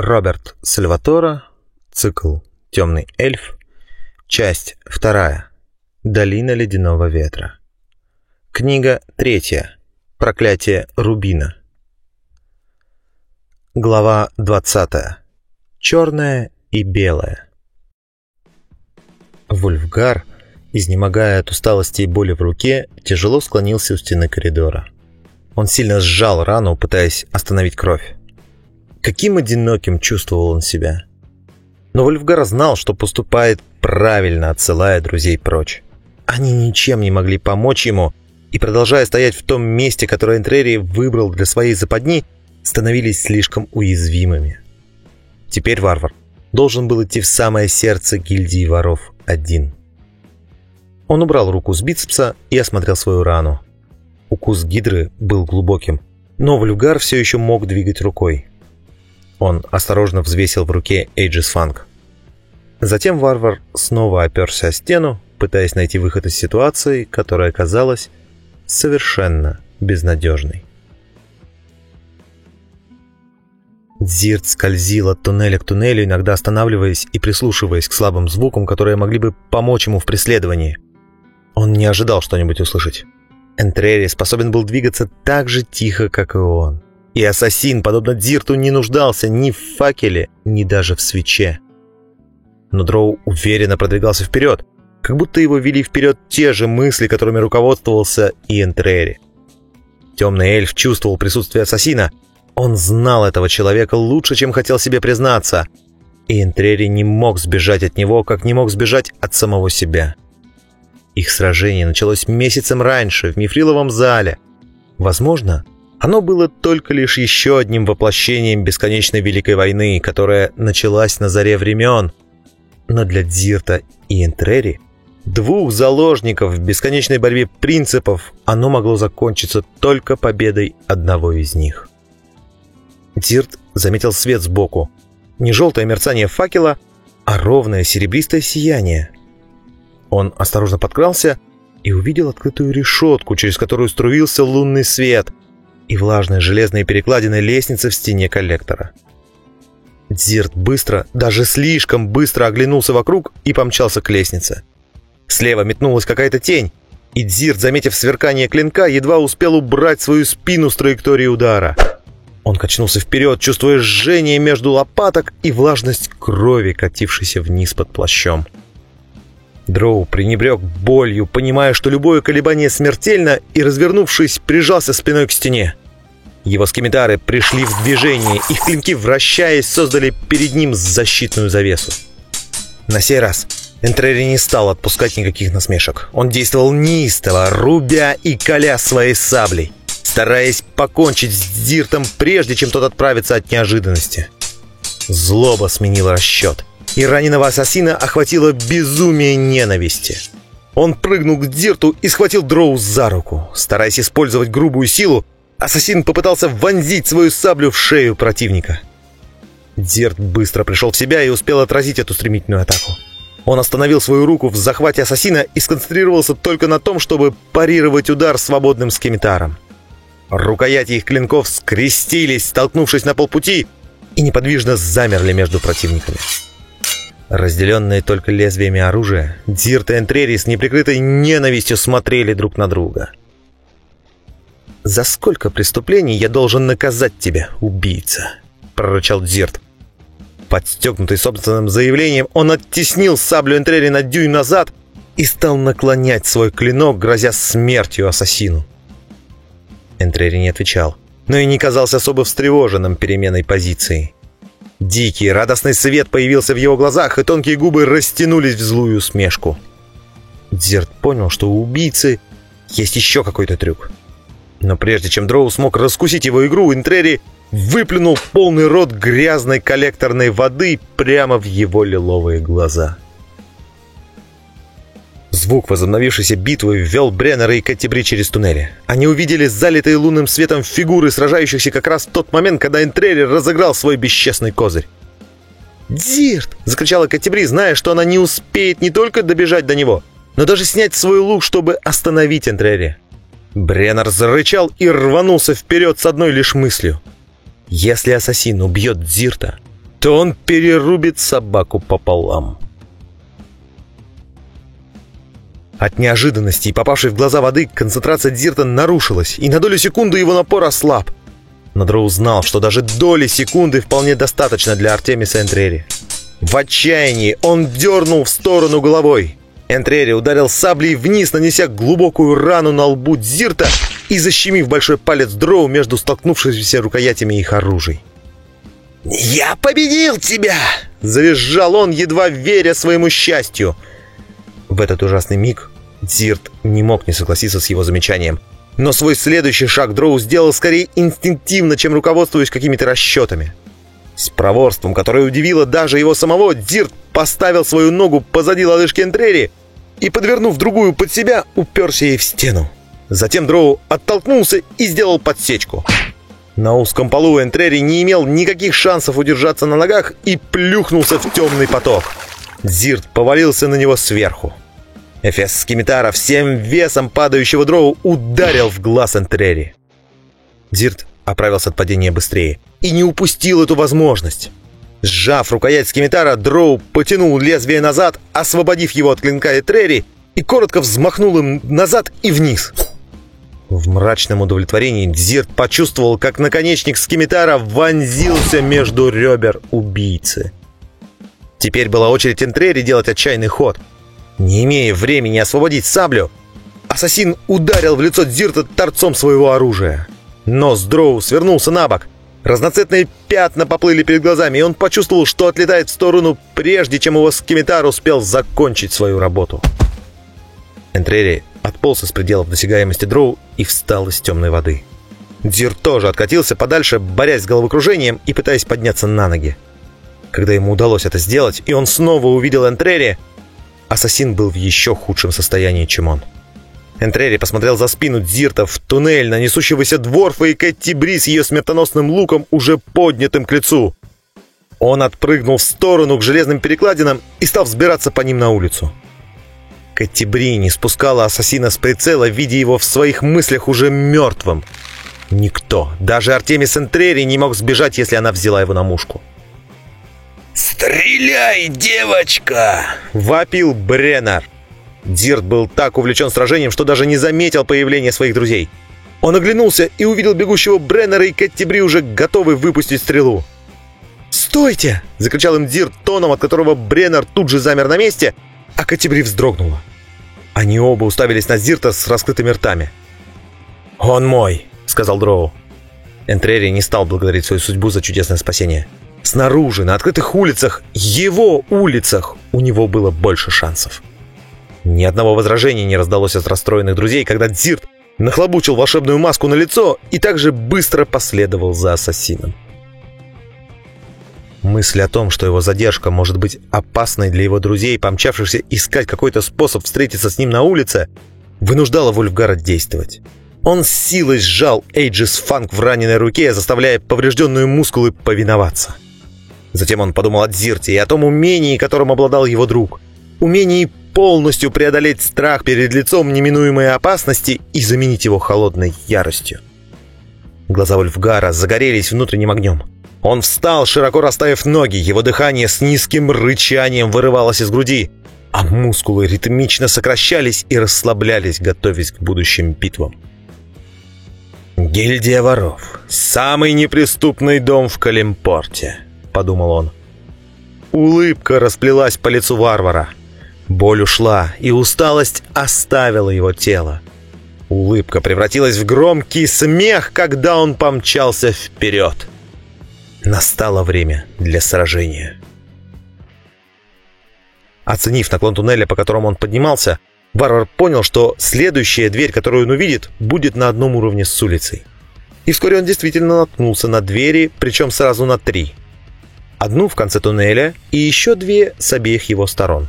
Роберт Сальватора, цикл «Темный эльф», часть вторая, «Долина ледяного ветра». Книга третья, «Проклятие Рубина». Глава двадцатая. Черное и белое. Вульфгар, изнемогая от усталости и боли в руке, тяжело склонился у стены коридора. Он сильно сжал рану, пытаясь остановить кровь. Каким одиноким чувствовал он себя. Но Вольфгар знал, что поступает правильно, отсылая друзей прочь. Они ничем не могли помочь ему, и, продолжая стоять в том месте, которое Энтрери выбрал для своей западни, становились слишком уязвимыми. Теперь варвар должен был идти в самое сердце гильдии воров один. Он убрал руку с бицепса и осмотрел свою рану. Укус гидры был глубоким, но Вульгар все еще мог двигать рукой. Он осторожно взвесил в руке Эйджис Фанк. Затем варвар снова оперся о стену, пытаясь найти выход из ситуации, которая казалась совершенно безнадежной. Дзирт скользил от туннеля к туннелю, иногда останавливаясь и прислушиваясь к слабым звукам, которые могли бы помочь ему в преследовании. Он не ожидал что-нибудь услышать. Энтрери способен был двигаться так же тихо, как и он. И ассасин, подобно Дзирту, не нуждался ни в факеле, ни даже в свече. Но Дроу уверенно продвигался вперед, как будто его вели вперед те же мысли, которыми руководствовался и Энтрери. Темный эльф чувствовал присутствие ассасина. Он знал этого человека лучше, чем хотел себе признаться. И Энтрери не мог сбежать от него, как не мог сбежать от самого себя. Их сражение началось месяцем раньше, в Мифриловом зале. Возможно, оно было только лишь еще одним воплощением бесконечной Великой войны, которая началась на заре времен. Но для Дзирта и Энтрери, двух заложников в бесконечной борьбе принципов, оно могло закончиться только победой одного из них. Дзирт заметил свет сбоку. Не желтое мерцание факела, а ровное серебристое сияние. Он осторожно подкрался и увидел открытую решетку, через которую струился лунный свет, и влажные железные перекладины лестницы в стене коллектора. Дзирт быстро, даже слишком быстро оглянулся вокруг и помчался к лестнице. Слева метнулась какая-то тень, и Дзирт, заметив сверкание клинка, едва успел убрать свою спину с траектории удара. Он качнулся вперед, чувствуя жжение между лопаток и влажность крови, катившейся вниз под плащом. Дроу пренебрег болью, понимая, что любое колебание смертельно, и, развернувшись, прижался спиной к стене. Его скимитары пришли в движение, их клинки, вращаясь, создали перед ним защитную завесу. На сей раз Энтрери не стал отпускать никаких насмешек. Он действовал неистово, рубя и коля своей саблей, стараясь покончить с Диртом, прежде чем тот отправится от неожиданности. Злоба сменила расчет и раненого ассасина охватило безумие ненависти. Он прыгнул к Дирту и схватил Дроу за руку. Стараясь использовать грубую силу, ассасин попытался вонзить свою саблю в шею противника. Дирт быстро пришел в себя и успел отразить эту стремительную атаку. Он остановил свою руку в захвате ассасина и сконцентрировался только на том, чтобы парировать удар свободным скеметаром. Рукояти их клинков скрестились, столкнувшись на полпути, и неподвижно замерли между противниками. Разделенные только лезвиями оружия, Дзирт и Энтрери с неприкрытой ненавистью смотрели друг на друга. «За сколько преступлений я должен наказать тебя, убийца?» — прорычал Дзирт. Подстегнутый собственным заявлением, он оттеснил саблю Энтрери на дюйм назад и стал наклонять свой клинок, грозя смертью ассасину. Энтрери не отвечал, но и не казался особо встревоженным переменой позиции. Дикий, радостный свет появился в его глазах, и тонкие губы растянулись в злую усмешку. Дзерт понял, что у убийцы есть еще какой-то трюк. Но прежде чем Дроу смог раскусить его игру, Интрери выплюнул полный рот грязной коллекторной воды прямо в его лиловые глаза. Звук возобновившейся битвы ввел Бреннера и Каттибри через туннели. Они увидели залитые лунным светом фигуры, сражающихся как раз в тот момент, когда Энтрери разыграл свой бесчестный козырь. «Дзирт!» — закричала Каттибри, зная, что она не успеет не только добежать до него, но даже снять свой лук, чтобы остановить Энтрери. Бреннер зарычал и рванулся вперед с одной лишь мыслью. Если ассасин убьет Дзирта, то он перерубит собаку пополам. От неожиданности и попавшей в глаза воды концентрация Дзирта нарушилась, и на долю секунды его напор ослаб. Но Дроу знал, что даже доли секунды вполне достаточно для Артемиса Энтрери. В отчаянии он дернул в сторону головой. Энтрери ударил саблей вниз, нанеся глубокую рану на лбу Дзирта и защемив большой палец Дроу между столкнувшимися рукоятями их оружий. «Я победил тебя!» — завизжал он, едва веря своему счастью. В этот ужасный миг Дзирт не мог не согласиться с его замечанием. Но свой следующий шаг Дроу сделал скорее инстинктивно, чем руководствуясь какими-то расчетами. С проворством, которое удивило даже его самого, Дзирт поставил свою ногу позади лодыжки Энтрери и, подвернув другую под себя, уперся ей в стену. Затем Дроу оттолкнулся и сделал подсечку. На узком полу Энтрери не имел никаких шансов удержаться на ногах и плюхнулся в темный поток. Зирт повалился на него сверху. Эфес Скимитара всем весом падающего дроу ударил в глаз Энтрери. Зирт оправился от падения быстрее и не упустил эту возможность. Сжав рукоять Скимитара, дроу потянул лезвие назад, освободив его от клинка Энтрери и коротко взмахнул им назад и вниз. В мрачном удовлетворении Дзирт почувствовал, как наконечник скимитара вонзился между ребер убийцы. Теперь была очередь Энтрери делать отчаянный ход. Не имея времени освободить саблю, ассасин ударил в лицо Дзирта торцом своего оружия. Нос Дроу свернулся на бок. Разноцветные пятна поплыли перед глазами, и он почувствовал, что отлетает в сторону, прежде чем его скимитар успел закончить свою работу. Энтрери отполз из пределов досягаемости дроу и встал из темной воды. Дзир тоже откатился подальше, борясь с головокружением и пытаясь подняться на ноги. Когда ему удалось это сделать, и он снова увидел Энтрери, ассасин был в еще худшем состоянии, чем он. Энтрери посмотрел за спину Дзирта в туннель на несущегося дворфа и Кэтти Бри с ее смертоносным луком, уже поднятым к лицу. Он отпрыгнул в сторону к железным перекладинам и стал взбираться по ним на улицу. Каттибри не спускала ассасина с прицела, видя его в своих мыслях уже мертвым. Никто, даже Артемис Энтрери, не мог сбежать, если она взяла его на мушку. «Стреляй, девочка!» — вопил Бреннер. Дирт был так увлечен сражением, что даже не заметил появления своих друзей. Он оглянулся и увидел бегущего Бреннера и Каттибри уже готовы выпустить стрелу. «Стойте!» — закричал им Дирт тоном, от которого Бреннер тут же замер на месте, а Каттибри вздрогнула. Они оба уставились на Зирта с раскрытыми ртами. «Он мой», — сказал Дроу. Энтрери не стал благодарить свою судьбу за чудесное спасение. Снаружи, на открытых улицах, его улицах, у него было больше шансов. Ни одного возражения не раздалось от расстроенных друзей, когда Дзирт нахлобучил волшебную маску на лицо и также быстро последовал за ассасином. Мысль о том, что его задержка может быть опасной для его друзей, помчавшихся искать какой-то способ встретиться с ним на улице, вынуждала Вульфгара действовать. Он силой сжал Эйджис Фанк в раненой руке, заставляя поврежденные мускулы повиноваться. Затем он подумал о Дзирте и о том умении, которым обладал его друг. Умении полностью преодолеть страх перед лицом неминуемой опасности и заменить его холодной яростью. Глаза Вульфгара загорелись внутренним огнем. Он встал, широко расставив ноги, его дыхание с низким рычанием вырывалось из груди, а мускулы ритмично сокращались и расслаблялись, готовясь к будущим битвам. «Гильдия воров. Самый неприступный дом в Калимпорте», — подумал он. Улыбка расплелась по лицу варвара. Боль ушла, и усталость оставила его тело. Улыбка превратилась в громкий смех, когда он помчался вперед. Настало время для сражения. Оценив наклон туннеля, по которому он поднимался, варвар понял, что следующая дверь, которую он увидит, будет на одном уровне с улицей. И вскоре он действительно наткнулся на двери, причем сразу на три. Одну в конце туннеля и еще две с обеих его сторон.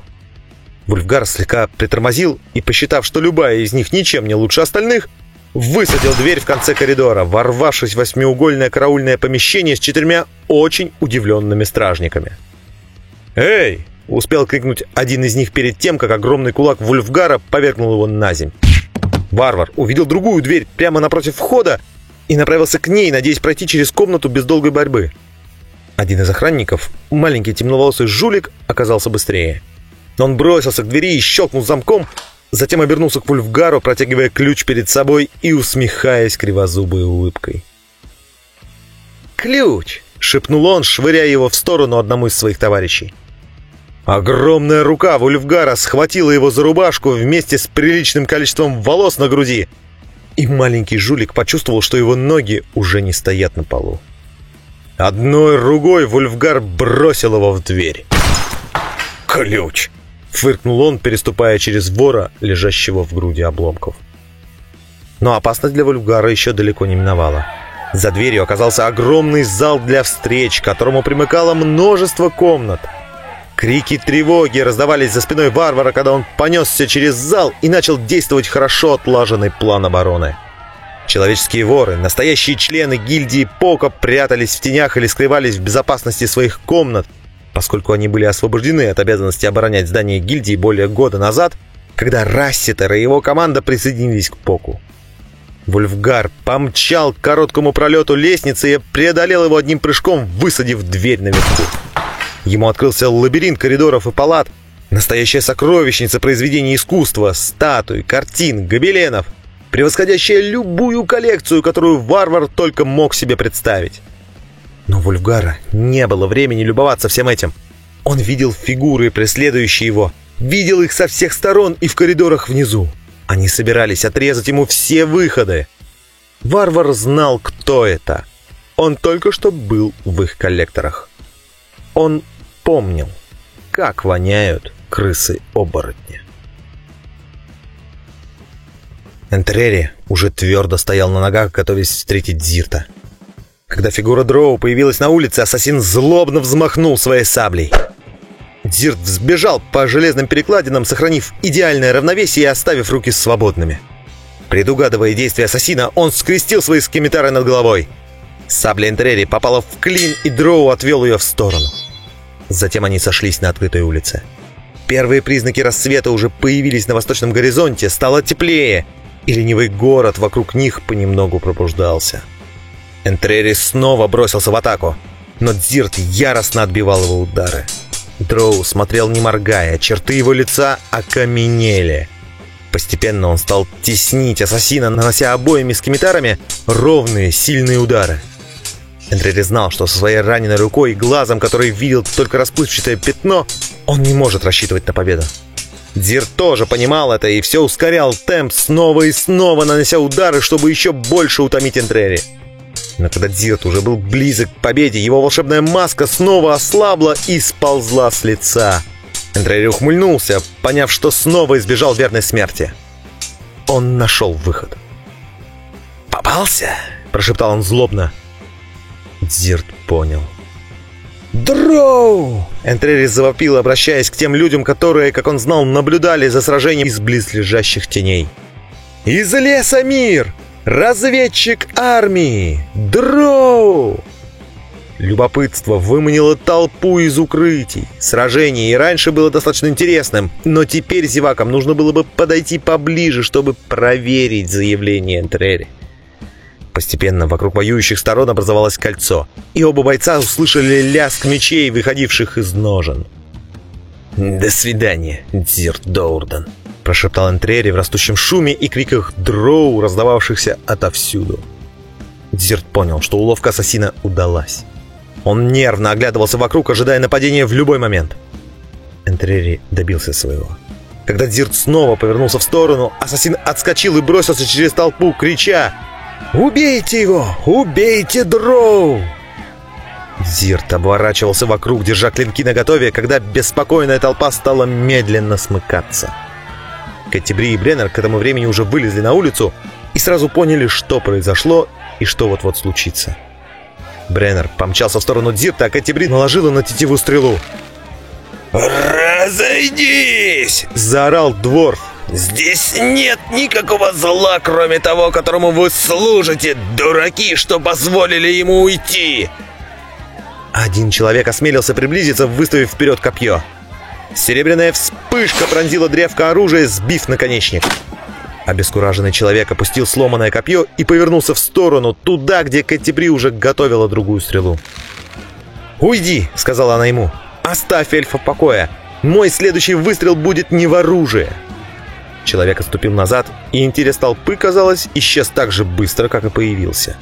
Вульфгар слегка притормозил и, посчитав, что любая из них ничем не лучше остальных, высадил дверь в конце коридора, ворвавшись в восьмиугольное караульное помещение с четырьмя очень удивленными стражниками. «Эй!» — успел крикнуть один из них перед тем, как огромный кулак Вульфгара повергнул его на земь. Варвар увидел другую дверь прямо напротив входа и направился к ней, надеясь пройти через комнату без долгой борьбы. Один из охранников, маленький темноволосый жулик, оказался быстрее. Он бросился к двери и щелкнул замком, затем обернулся к Вульфгару, протягивая ключ перед собой и усмехаясь кривозубой улыбкой. «Ключ!» — шепнул он, швыряя его в сторону одному из своих товарищей. Огромная рука Вульфгара схватила его за рубашку вместе с приличным количеством волос на груди, и маленький жулик почувствовал, что его ноги уже не стоят на полу. Одной ругой Вульфгар бросил его в дверь. «Ключ!» — фыркнул он, переступая через вора, лежащего в груди обломков. Но опасность для Вульфгара еще далеко не миновала. За дверью оказался огромный зал для встреч, к которому примыкало множество комнат. Крики тревоги раздавались за спиной варвара, когда он понесся через зал и начал действовать хорошо отлаженный план обороны. Человеческие воры, настоящие члены гильдии Пока прятались в тенях или скрывались в безопасности своих комнат, поскольку они были освобождены от обязанности оборонять здание гильдии более года назад, когда Расситер и его команда присоединились к Поку. Вульфгар помчал к короткому пролету лестницы и преодолел его одним прыжком, высадив дверь наверху. Ему открылся лабиринт коридоров и палат, настоящая сокровищница произведений искусства, статуй, картин, гобеленов — превосходящая любую коллекцию, которую варвар только мог себе представить. Но Вульфгара не было времени любоваться всем этим. Он видел фигуры, преследующие его, видел их со всех сторон и в коридорах внизу. Они собирались отрезать ему все выходы. Варвар знал, кто это. Он только что был в их коллекторах. Он помнил, как воняют крысы-оборотни. Энтрери уже твердо стоял на ногах, готовясь встретить Зирта. Когда фигура Дроу появилась на улице, ассасин злобно взмахнул своей саблей. Дзирт взбежал по железным перекладинам, сохранив идеальное равновесие и оставив руки свободными. Предугадывая действия ассасина, он скрестил свои скеметары над головой. Сабля Энтрери попала в клин, и Дроу отвел ее в сторону. Затем они сошлись на открытой улице. Первые признаки рассвета уже появились на восточном горизонте, стало теплее, и ленивый город вокруг них понемногу пробуждался. Энтрери снова бросился в атаку, но Дзирт яростно отбивал его удары. Дроу смотрел не моргая, черты его лица окаменели. Постепенно он стал теснить ассасина, нанося обоими скимитарами ровные, сильные удары. Энтрери знал, что со своей раненой рукой и глазом, который видел только расплывчатое пятно, он не может рассчитывать на победу. Дзирт тоже понимал это и все ускорял темп, снова и снова нанося удары, чтобы еще больше утомить Энтрери. Но когда Дзирт уже был близок к победе, его волшебная маска снова ослабла и сползла с лица. Энтрери ухмыльнулся, поняв, что снова избежал верной смерти. Он нашел выход. «Попался?» – прошептал он злобно. Дзирт понял. «Дроу!» Энтрери завопил, обращаясь к тем людям, которые, как он знал, наблюдали за сражением из близлежащих теней. «Из леса мир! Разведчик армии! Дроу!» Любопытство выманило толпу из укрытий. Сражение и раньше было достаточно интересным, но теперь зевакам нужно было бы подойти поближе, чтобы проверить заявление Энтрери. Постепенно вокруг воюющих сторон образовалось кольцо, и оба бойца услышали лязг мечей, выходивших из ножен. «До свидания, Дзирт Доурден», — прошептал Энтрери в растущем шуме и криках дроу, раздававшихся отовсюду. Дзирт понял, что уловка ассасина удалась. Он нервно оглядывался вокруг, ожидая нападения в любой момент. Энтрери добился своего. Когда Дзирт снова повернулся в сторону, ассасин отскочил и бросился через толпу, крича «Убейте его! Убейте Дроу!» Зирт оборачивался вокруг, держа клинки наготове, когда беспокойная толпа стала медленно смыкаться. Каттебри и Бреннер к этому времени уже вылезли на улицу и сразу поняли, что произошло и что вот-вот случится. Бреннер помчался в сторону Дзирта, а Каттебри наложила на тетиву стрелу. «Разойдись!» — заорал Дворф. «Здесь нет никакого зла, кроме того, которому вы служите, дураки, что позволили ему уйти!» Один человек осмелился приблизиться, выставив вперед копье. Серебряная вспышка пронзила древко оружия, сбив наконечник. Обескураженный человек опустил сломанное копье и повернулся в сторону, туда, где Каттебри уже готовила другую стрелу. «Уйди!» — сказала она ему. «Оставь эльфа в покое! Мой следующий выстрел будет не в оружие!» Человек отступил назад, и интерес толпы, казалось, исчез так же быстро, как и появился.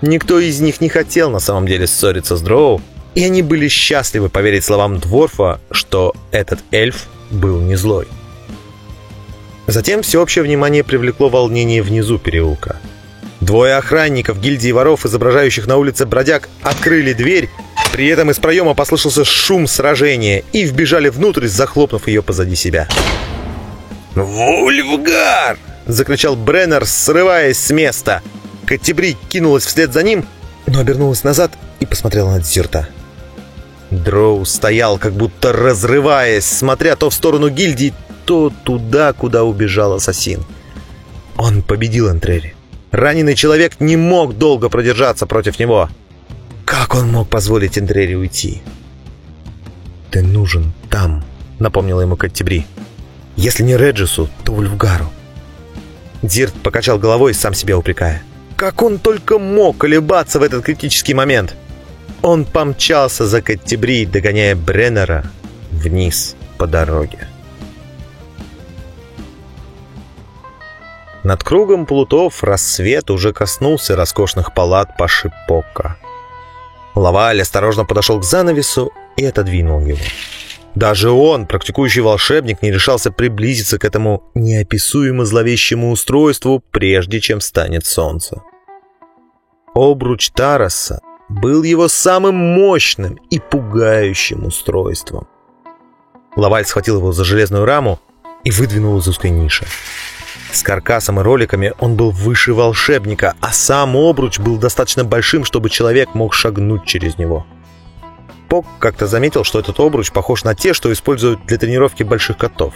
Никто из них не хотел на самом деле ссориться с Дроу, и они были счастливы поверить словам Дворфа, что этот эльф был не злой. Затем всеобщее внимание привлекло волнение внизу переулка. Двое охранников гильдии воров, изображающих на улице бродяг, открыли дверь, при этом из проема послышался шум сражения и вбежали внутрь, захлопнув ее позади себя. «Вульфгар!» — закричал Бреннер, срываясь с места. Каттебри кинулась вслед за ним, но обернулась назад и посмотрела на дезерта. Дроу стоял, как будто разрываясь, смотря то в сторону гильдии, то туда, куда убежал ассасин. Он победил Энтрери. Раненый человек не мог долго продержаться против него. Как он мог позволить Энтрери уйти? «Ты нужен там», — напомнила ему Каттебри. «Если не Реджису, то Вульфгару». Дирт покачал головой, сам себя упрекая. Как он только мог колебаться в этот критический момент? Он помчался за Каттебри, догоняя Бреннера вниз по дороге. Над кругом плутов рассвет уже коснулся роскошных палат Пашипока. Лаваль осторожно подошел к занавесу и отодвинул его. Даже он, практикующий волшебник, не решался приблизиться к этому неописуемо зловещему устройству, прежде чем станет солнце. Обруч Тараса был его самым мощным и пугающим устройством. Лаваль схватил его за железную раму и выдвинул из узкой ниши. С каркасом и роликами он был выше волшебника, а сам обруч был достаточно большим, чтобы человек мог шагнуть через него. Пок как-то заметил, что этот обруч похож на те, что используют для тренировки больших котов.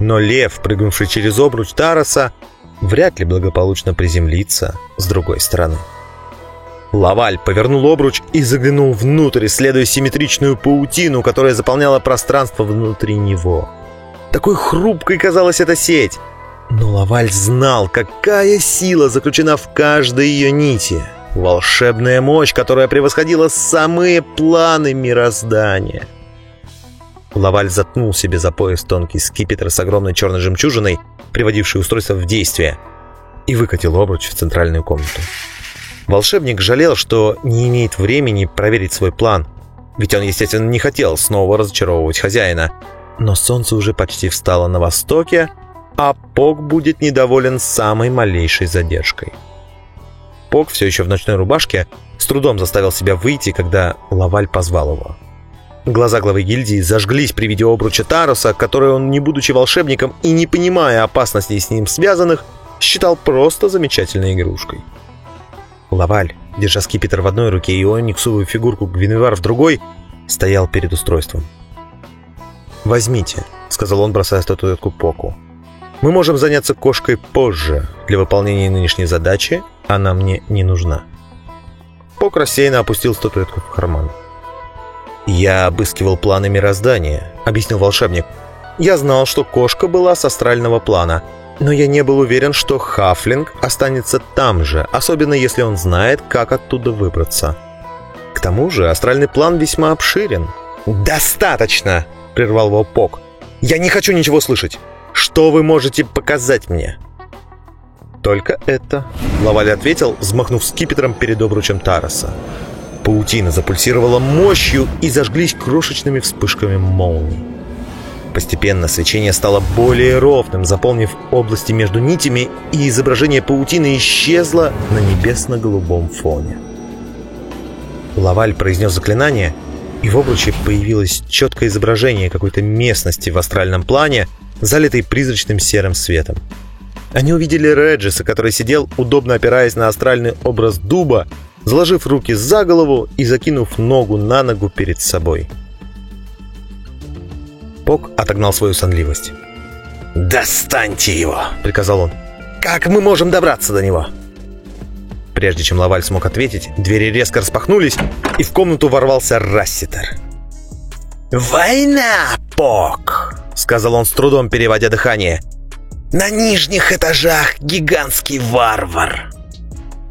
Но лев, прыгнувший через обруч Тараса, вряд ли благополучно приземлится с другой стороны. Лаваль повернул обруч и заглянул внутрь, исследуя симметричную паутину, которая заполняла пространство внутри него. Такой хрупкой казалась эта сеть. Но Лаваль знал, какая сила заключена в каждой ее нити. Волшебная мощь, которая превосходила самые планы мироздания. Лаваль заткнул себе за пояс тонкий скипетр с огромной черной жемчужиной, приводивший устройство в действие, и выкатил обруч в центральную комнату. Волшебник жалел, что не имеет времени проверить свой план, ведь он, естественно, не хотел снова разочаровывать хозяина. Но солнце уже почти встало на востоке, а Пок будет недоволен самой малейшей задержкой. Пок, все еще в ночной рубашке, с трудом заставил себя выйти, когда Лаваль позвал его. Глаза главы гильдии зажглись при виде обруча Таруса, который он, не будучи волшебником и не понимая опасностей с ним связанных, считал просто замечательной игрушкой. Лаваль, держа скипетр в одной руке и ониксовую фигурку Гвиневар в другой, стоял перед устройством. «Возьмите», — сказал он, бросая статуэтку Поку. Мы можем заняться кошкой позже. Для выполнения нынешней задачи она мне не нужна. Пок рассеянно опустил статуэтку в карман. «Я обыскивал планы мироздания», — объяснил волшебник. «Я знал, что кошка была с астрального плана, но я не был уверен, что Хафлинг останется там же, особенно если он знает, как оттуда выбраться. К тому же астральный план весьма обширен». «Достаточно!» — прервал его Пок. «Я не хочу ничего слышать. Что вы можете показать мне?» «Только это», — Лаваль ответил, взмахнув скипетром перед обручем Тараса. Паутина запульсировала мощью и зажглись крошечными вспышками молний. Постепенно свечение стало более ровным, заполнив области между нитями, и изображение паутины исчезло на небесно-голубом фоне. Лаваль произнес заклинание, и в обруче появилось четкое изображение какой-то местности в астральном плане, залитый призрачным серым светом. Они увидели Реджиса, который сидел, удобно опираясь на астральный образ дуба, заложив руки за голову и закинув ногу на ногу перед собой. Пок отогнал свою сонливость. «Достаньте его!» — приказал он. «Как мы можем добраться до него?» Прежде чем Лаваль смог ответить, двери резко распахнулись, и в комнату ворвался Расситер. «Война, Пок!» — сказал он с трудом, переводя дыхание. «На нижних этажах гигантский варвар!»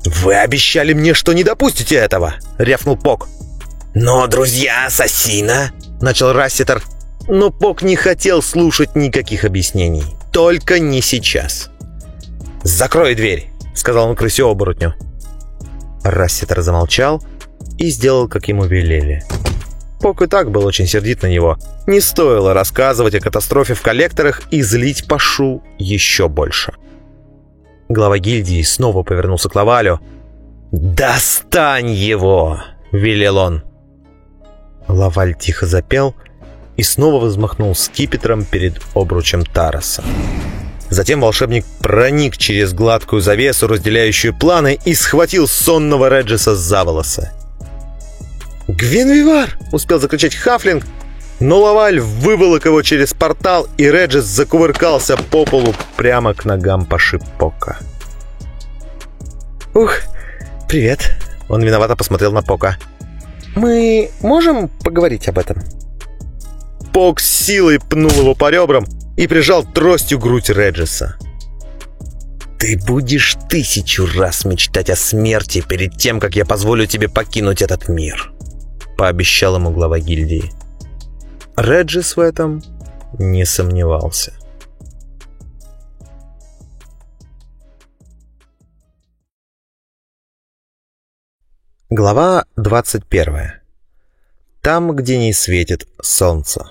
«Вы обещали мне, что не допустите этого!» — рявкнул Пок. «Но друзья ассасина...» — начал Расситер. Но Пок не хотел слушать никаких объяснений. Только не сейчас. «Закрой дверь!» — сказал он крысе-оборотню. Расситер замолчал и сделал, как ему велели. Пок и так был очень сердит на него. Не стоило рассказывать о катастрофе в коллекторах и злить Пашу еще больше. Глава гильдии снова повернулся к Лавалю. «Достань его!» — велел он. Лаваль тихо запел и снова взмахнул скипетром перед обручем Тараса. Затем волшебник проник через гладкую завесу, разделяющую планы, и схватил сонного Реджиса за волосы. «Гвинвивар!» — успел закричать Хафлинг, но Лаваль выволок его через портал, и Реджис закувыркался по полу прямо к ногам Пашипока. «Ух, привет!» — он виновато посмотрел на Пока. «Мы можем поговорить об этом?» Пок силой пнул его по ребрам и прижал тростью грудь Реджиса. «Ты будешь тысячу раз мечтать о смерти перед тем, как я позволю тебе покинуть этот мир», — пообещал ему глава гильдии. Реджис в этом не сомневался. Глава 21. Там, где не светит солнце.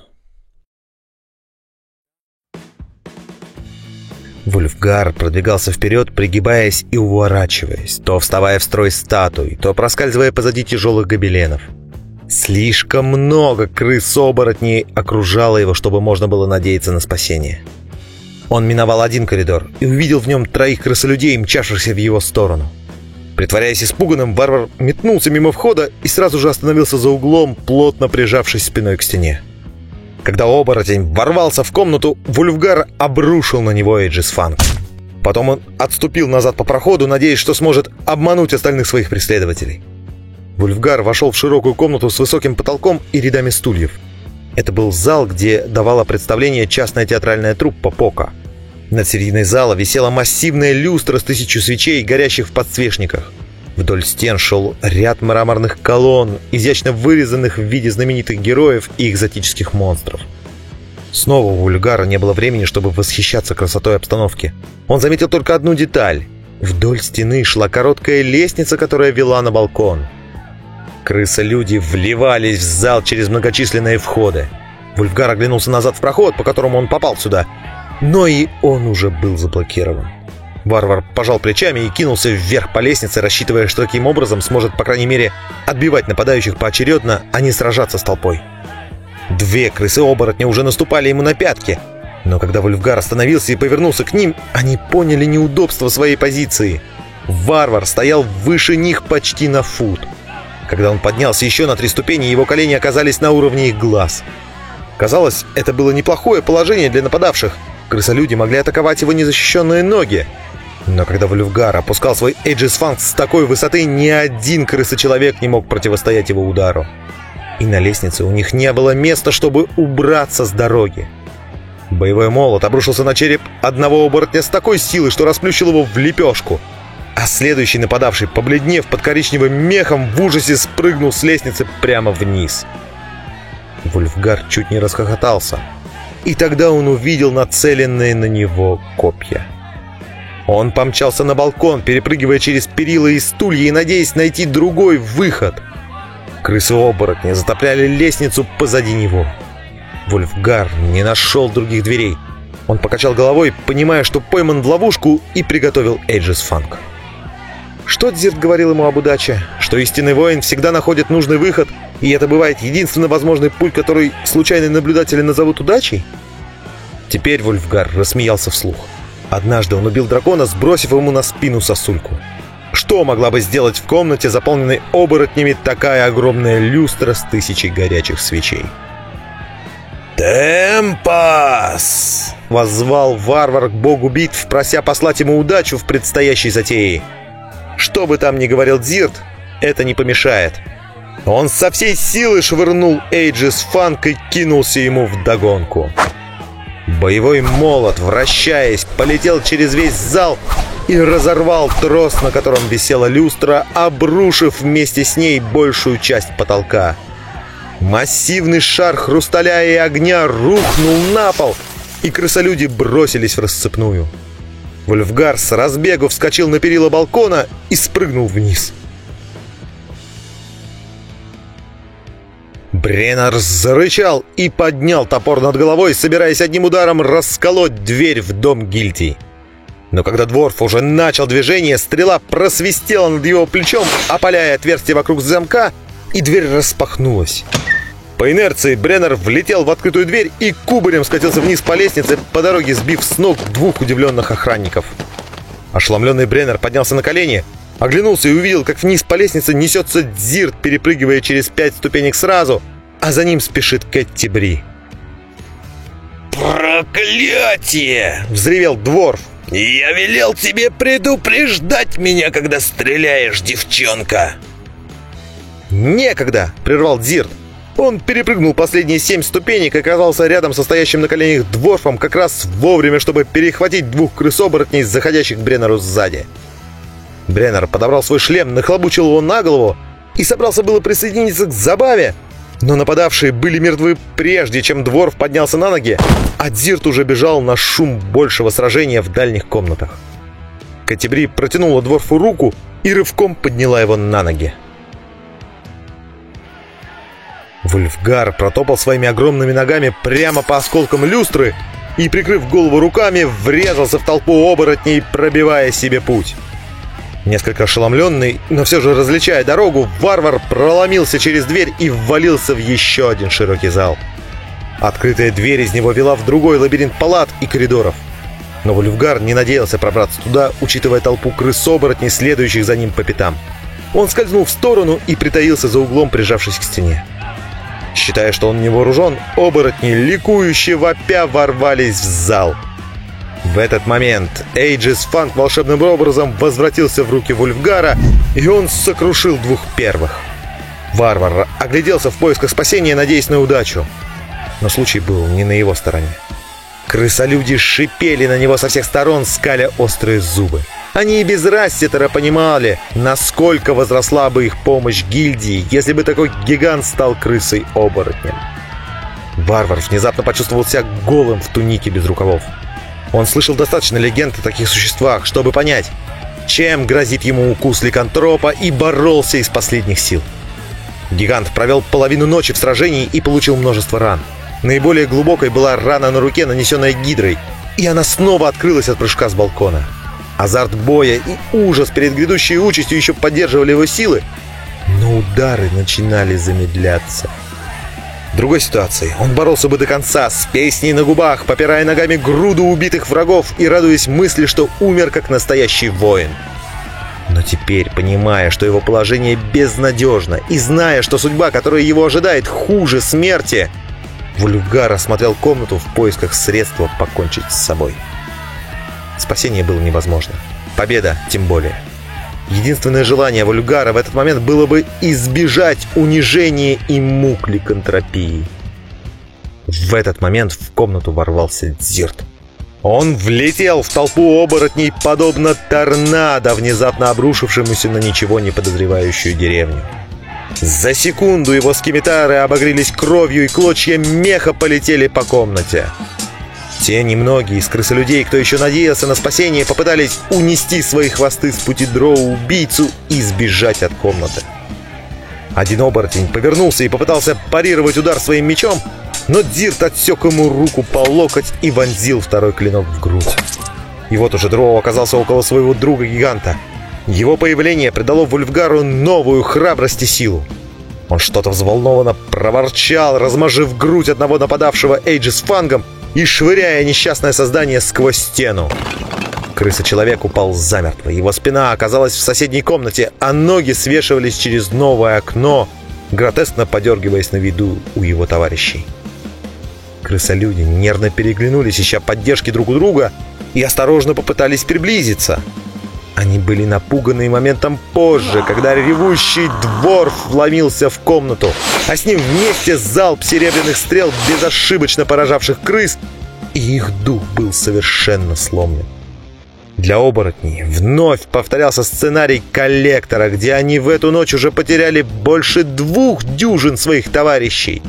Вульфгар продвигался вперед, пригибаясь и уворачиваясь, то вставая в строй статуй, то проскальзывая позади тяжелых гобеленов. Слишком много крыс-оборотней окружало его, чтобы можно было надеяться на спасение. Он миновал один коридор и увидел в нем троих крысолюдей, мчавшихся в его сторону. Притворяясь испуганным, варвар метнулся мимо входа и сразу же остановился за углом, плотно прижавшись спиной к стене. Когда оборотень ворвался в комнату, Вульфгар обрушил на него Эйджис Фанк. Потом он отступил назад по проходу, надеясь, что сможет обмануть остальных своих преследователей. Вульфгар вошел в широкую комнату с высоким потолком и рядами стульев. Это был зал, где давала представление частная театральная труппа Пока. Над серединой зала висела массивная люстра с тысячу свечей, горящих в подсвечниках. Вдоль стен шел ряд мраморных колонн, изящно вырезанных в виде знаменитых героев и экзотических монстров. Снова у Ульгара не было времени, чтобы восхищаться красотой обстановки. Он заметил только одну деталь. Вдоль стены шла короткая лестница, которая вела на балкон. Крысы-люди вливались в зал через многочисленные входы. Вульфгар оглянулся назад в проход, по которому он попал сюда. Но и он уже был заблокирован. Варвар пожал плечами и кинулся вверх по лестнице, рассчитывая, что таким образом сможет, по крайней мере, отбивать нападающих поочередно, а не сражаться с толпой. Две крысы-оборотня уже наступали ему на пятки, но когда Вульфгар остановился и повернулся к ним, они поняли неудобство своей позиции. Варвар стоял выше них почти на фут. Когда он поднялся еще на три ступени, его колени оказались на уровне их глаз. Казалось, это было неплохое положение для нападавших. Крысолюди могли атаковать его незащищенные ноги, но когда Валюфгар опускал свой Эйджис Фанкс с такой высоты, ни один крысочеловек не мог противостоять его удару. И на лестнице у них не было места, чтобы убраться с дороги. Боевой молот обрушился на череп одного оборотня с такой силой, что расплющил его в лепешку. А следующий нападавший, побледнев под коричневым мехом, в ужасе спрыгнул с лестницы прямо вниз. Вульфгар чуть не расхохотался. И тогда он увидел нацеленные на него копья. Он помчался на балкон, перепрыгивая через перила и стулья и надеясь найти другой выход. Крысы-оборотни затопляли лестницу позади него. Вольфгар не нашел других дверей. Он покачал головой, понимая, что пойман в ловушку, и приготовил Эйджис Фанк. Что Дзирт говорил ему об удаче? Что истинный воин всегда находит нужный выход, и это бывает единственно возможный путь, который случайные наблюдатели назовут удачей? Теперь Вольфгар рассмеялся вслух. Однажды он убил дракона, сбросив ему на спину сосульку. Что могла бы сделать в комнате, заполненной оборотнями, такая огромная люстра с тысячей горячих свечей? «Темпас!» — воззвал варвар к богу битв, прося послать ему удачу в предстоящей затее. Что бы там ни говорил Дзирт, это не помешает. Он со всей силы швырнул Эйджис Фанк и кинулся ему вдогонку. догонку. Боевой молот, вращаясь, полетел через весь зал и разорвал трос, на котором висела люстра, обрушив вместе с ней большую часть потолка. Массивный шар хрусталя и огня рухнул на пол, и крысолюди бросились в расцепную. Вольфгар с разбегу вскочил на перила балкона и спрыгнул вниз. Бреннер зарычал и поднял топор над головой, собираясь одним ударом расколоть дверь в дом гильдии. Но когда Дворф уже начал движение, стрела просвистела над его плечом, опаляя отверстие вокруг замка, и дверь распахнулась. По инерции Бреннер влетел в открытую дверь и кубарем скатился вниз по лестнице, по дороге сбив с ног двух удивленных охранников. Ошеломленный Бреннер поднялся на колени, оглянулся и увидел, как вниз по лестнице несется Дзирт, перепрыгивая через пять ступенек сразу, а за ним спешит Кэтти Бри. «Проклятие!» — взревел Дворф. «Я велел тебе предупреждать меня, когда стреляешь, девчонка!» «Некогда!» — прервал Дзирт. Он перепрыгнул последние семь ступенек и оказался рядом со стоящим на коленях дворфом как раз вовремя, чтобы перехватить двух крыс-оборотней, заходящих Бреннеру сзади. Бреннер подобрал свой шлем, нахлобучил его на голову и собрался было присоединиться к забаве, но нападавшие были мертвы прежде, чем Дворф поднялся на ноги, а Дзирт уже бежал на шум большего сражения в дальних комнатах. Катебри протянула Дворфу руку и рывком подняла его на ноги. Вульфгар протопал своими огромными ногами прямо по осколкам люстры и, прикрыв голову руками, врезался в толпу оборотней, пробивая себе путь. Несколько ошеломленный, но все же различая дорогу, варвар проломился через дверь и ввалился в еще один широкий зал. Открытая дверь из него вела в другой лабиринт палат и коридоров. Но Вульфгар не надеялся пробраться туда, учитывая толпу крыс-оборотней, следующих за ним по пятам. Он скользнул в сторону и притаился за углом, прижавшись к стене. Считая, что он не вооружен, оборотни, ликующие вопя, ворвались в зал. В этот момент Эйджис Фанк волшебным образом возвратился в руки Вульфгара, и он сокрушил двух первых. Варвар огляделся в поисках спасения, надеясь на удачу. Но случай был не на его стороне. Крысолюди шипели на него со всех сторон, скаля острые зубы. Они и без Рассетера понимали, насколько возросла бы их помощь гильдии, если бы такой гигант стал крысой-оборотнем. Варвар внезапно почувствовал себя голым в тунике без рукавов. Он слышал достаточно легенд о таких существах, чтобы понять, чем грозит ему укус ликантропа и боролся из последних сил. Гигант провел половину ночи в сражении и получил множество ран. Наиболее глубокой была рана на руке, нанесенная гидрой, и она снова открылась от прыжка с балкона. Азарт боя и ужас перед грядущей участью еще поддерживали его силы, но удары начинали замедляться. В другой ситуации он боролся бы до конца, с песней на губах, попирая ногами груду убитых врагов и радуясь мысли, что умер как настоящий воин. Но теперь, понимая, что его положение безнадежно, и зная, что судьба, которая его ожидает, хуже смерти, Вульгар осмотрел комнату в поисках средства покончить с собой. Спасение было невозможно. Победа тем более. Единственное желание Вульгара в этот момент было бы избежать унижения и мук ликантропии. В этот момент в комнату ворвался Дзирт. Он влетел в толпу оборотней, подобно торнадо, внезапно обрушившемуся на ничего не подозревающую деревню. За секунду его скимитары обогрелись кровью, и клочья меха полетели по комнате. Те немногие из крысолюдей, кто еще надеялся на спасение, попытались унести свои хвосты с пути дроу-убийцу и сбежать от комнаты. Один оборотень повернулся и попытался парировать удар своим мечом, но Дирт отсек ему руку по локоть и вонзил второй клинок в грудь. И вот уже Дроу оказался около своего друга-гиганта. Его появление придало Вульфгару новую храбрость и силу. Он что-то взволнованно проворчал, размажив грудь одного нападавшего Эйджис фангом, и швыряя несчастное создание сквозь стену. Крыса-человек упал замертво. Его спина оказалась в соседней комнате, а ноги свешивались через новое окно, гротескно подергиваясь на виду у его товарищей. Крысолюди нервно переглянулись, ища поддержки друг у друга, и осторожно попытались приблизиться. Они были напуганы моментом позже, когда ревущий двор вломился в комнату, а с ним вместе залп серебряных стрел, безошибочно поражавших крыс, и их дух был совершенно сломлен. Для оборотней вновь повторялся сценарий коллектора, где они в эту ночь уже потеряли больше двух дюжин своих товарищей.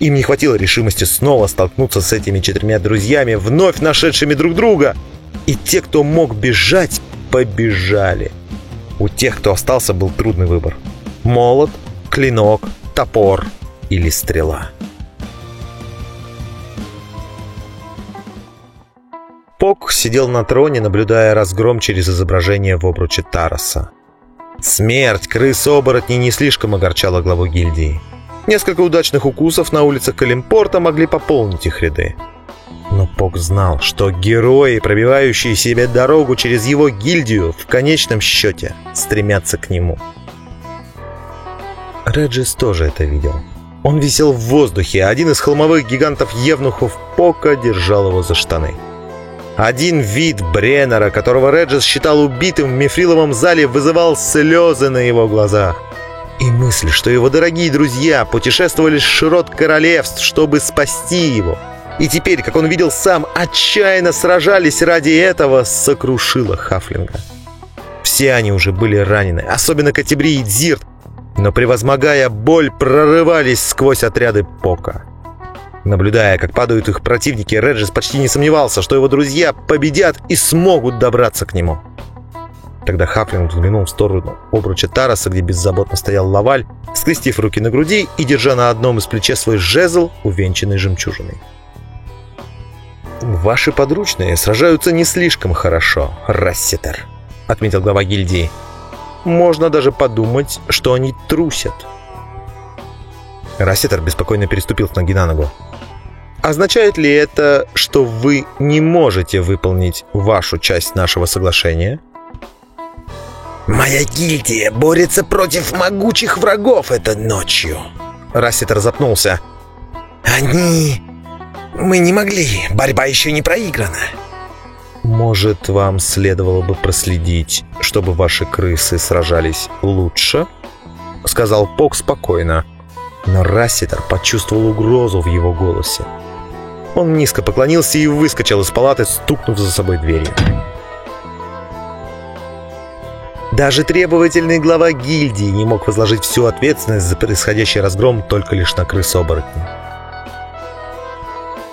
Им не хватило решимости снова столкнуться с этими четырьмя друзьями, вновь нашедшими друг друга. И те, кто мог бежать, побежали. У тех, кто остался, был трудный выбор. Молот, клинок, топор или стрела. Пок сидел на троне, наблюдая разгром через изображение в обруче Тараса. Смерть крыс-оборотней не слишком огорчала главу гильдии. Несколько удачных укусов на улицах Калимпорта могли пополнить их ряды. Но Пок знал, что герои, пробивающие себе дорогу через его гильдию, в конечном счете стремятся к нему. Реджис тоже это видел. Он висел в воздухе, а один из холмовых гигантов-евнухов Пока держал его за штаны. Один вид Бреннера, которого Реджес считал убитым в мифриловом зале, вызывал слезы на его глазах. И мысль, что его дорогие друзья путешествовали с широт королевств, чтобы спасти его. И теперь, как он видел сам, отчаянно сражались ради этого, сокрушила Хафлинга. Все они уже были ранены, особенно Катебри и Дзирт, но, превозмогая боль, прорывались сквозь отряды Пока. Наблюдая, как падают их противники, Реджис почти не сомневался, что его друзья победят и смогут добраться к нему. Тогда Хафлинг взглянул в сторону обруча Тараса, где беззаботно стоял Лаваль, скрестив руки на груди и держа на одном из плече свой жезл, увенчанный жемчужиной. «Ваши подручные сражаются не слишком хорошо, Рассетер», — отметил глава гильдии. «Можно даже подумать, что они трусят». Рассетер беспокойно переступил с ноги на ногу. Означает ли это, что вы не можете выполнить вашу часть нашего соглашения? «Моя гильдия борется против могучих врагов этой ночью!» Рассетер запнулся. «Они... Мы не могли, борьба еще не проиграна!» «Может, вам следовало бы проследить, чтобы ваши крысы сражались лучше?» Сказал Пок спокойно, но Рассетер почувствовал угрозу в его голосе. Он низко поклонился и выскочил из палаты, стукнув за собой дверью. Даже требовательный глава гильдии не мог возложить всю ответственность за происходящий разгром только лишь на крыс-оборотни.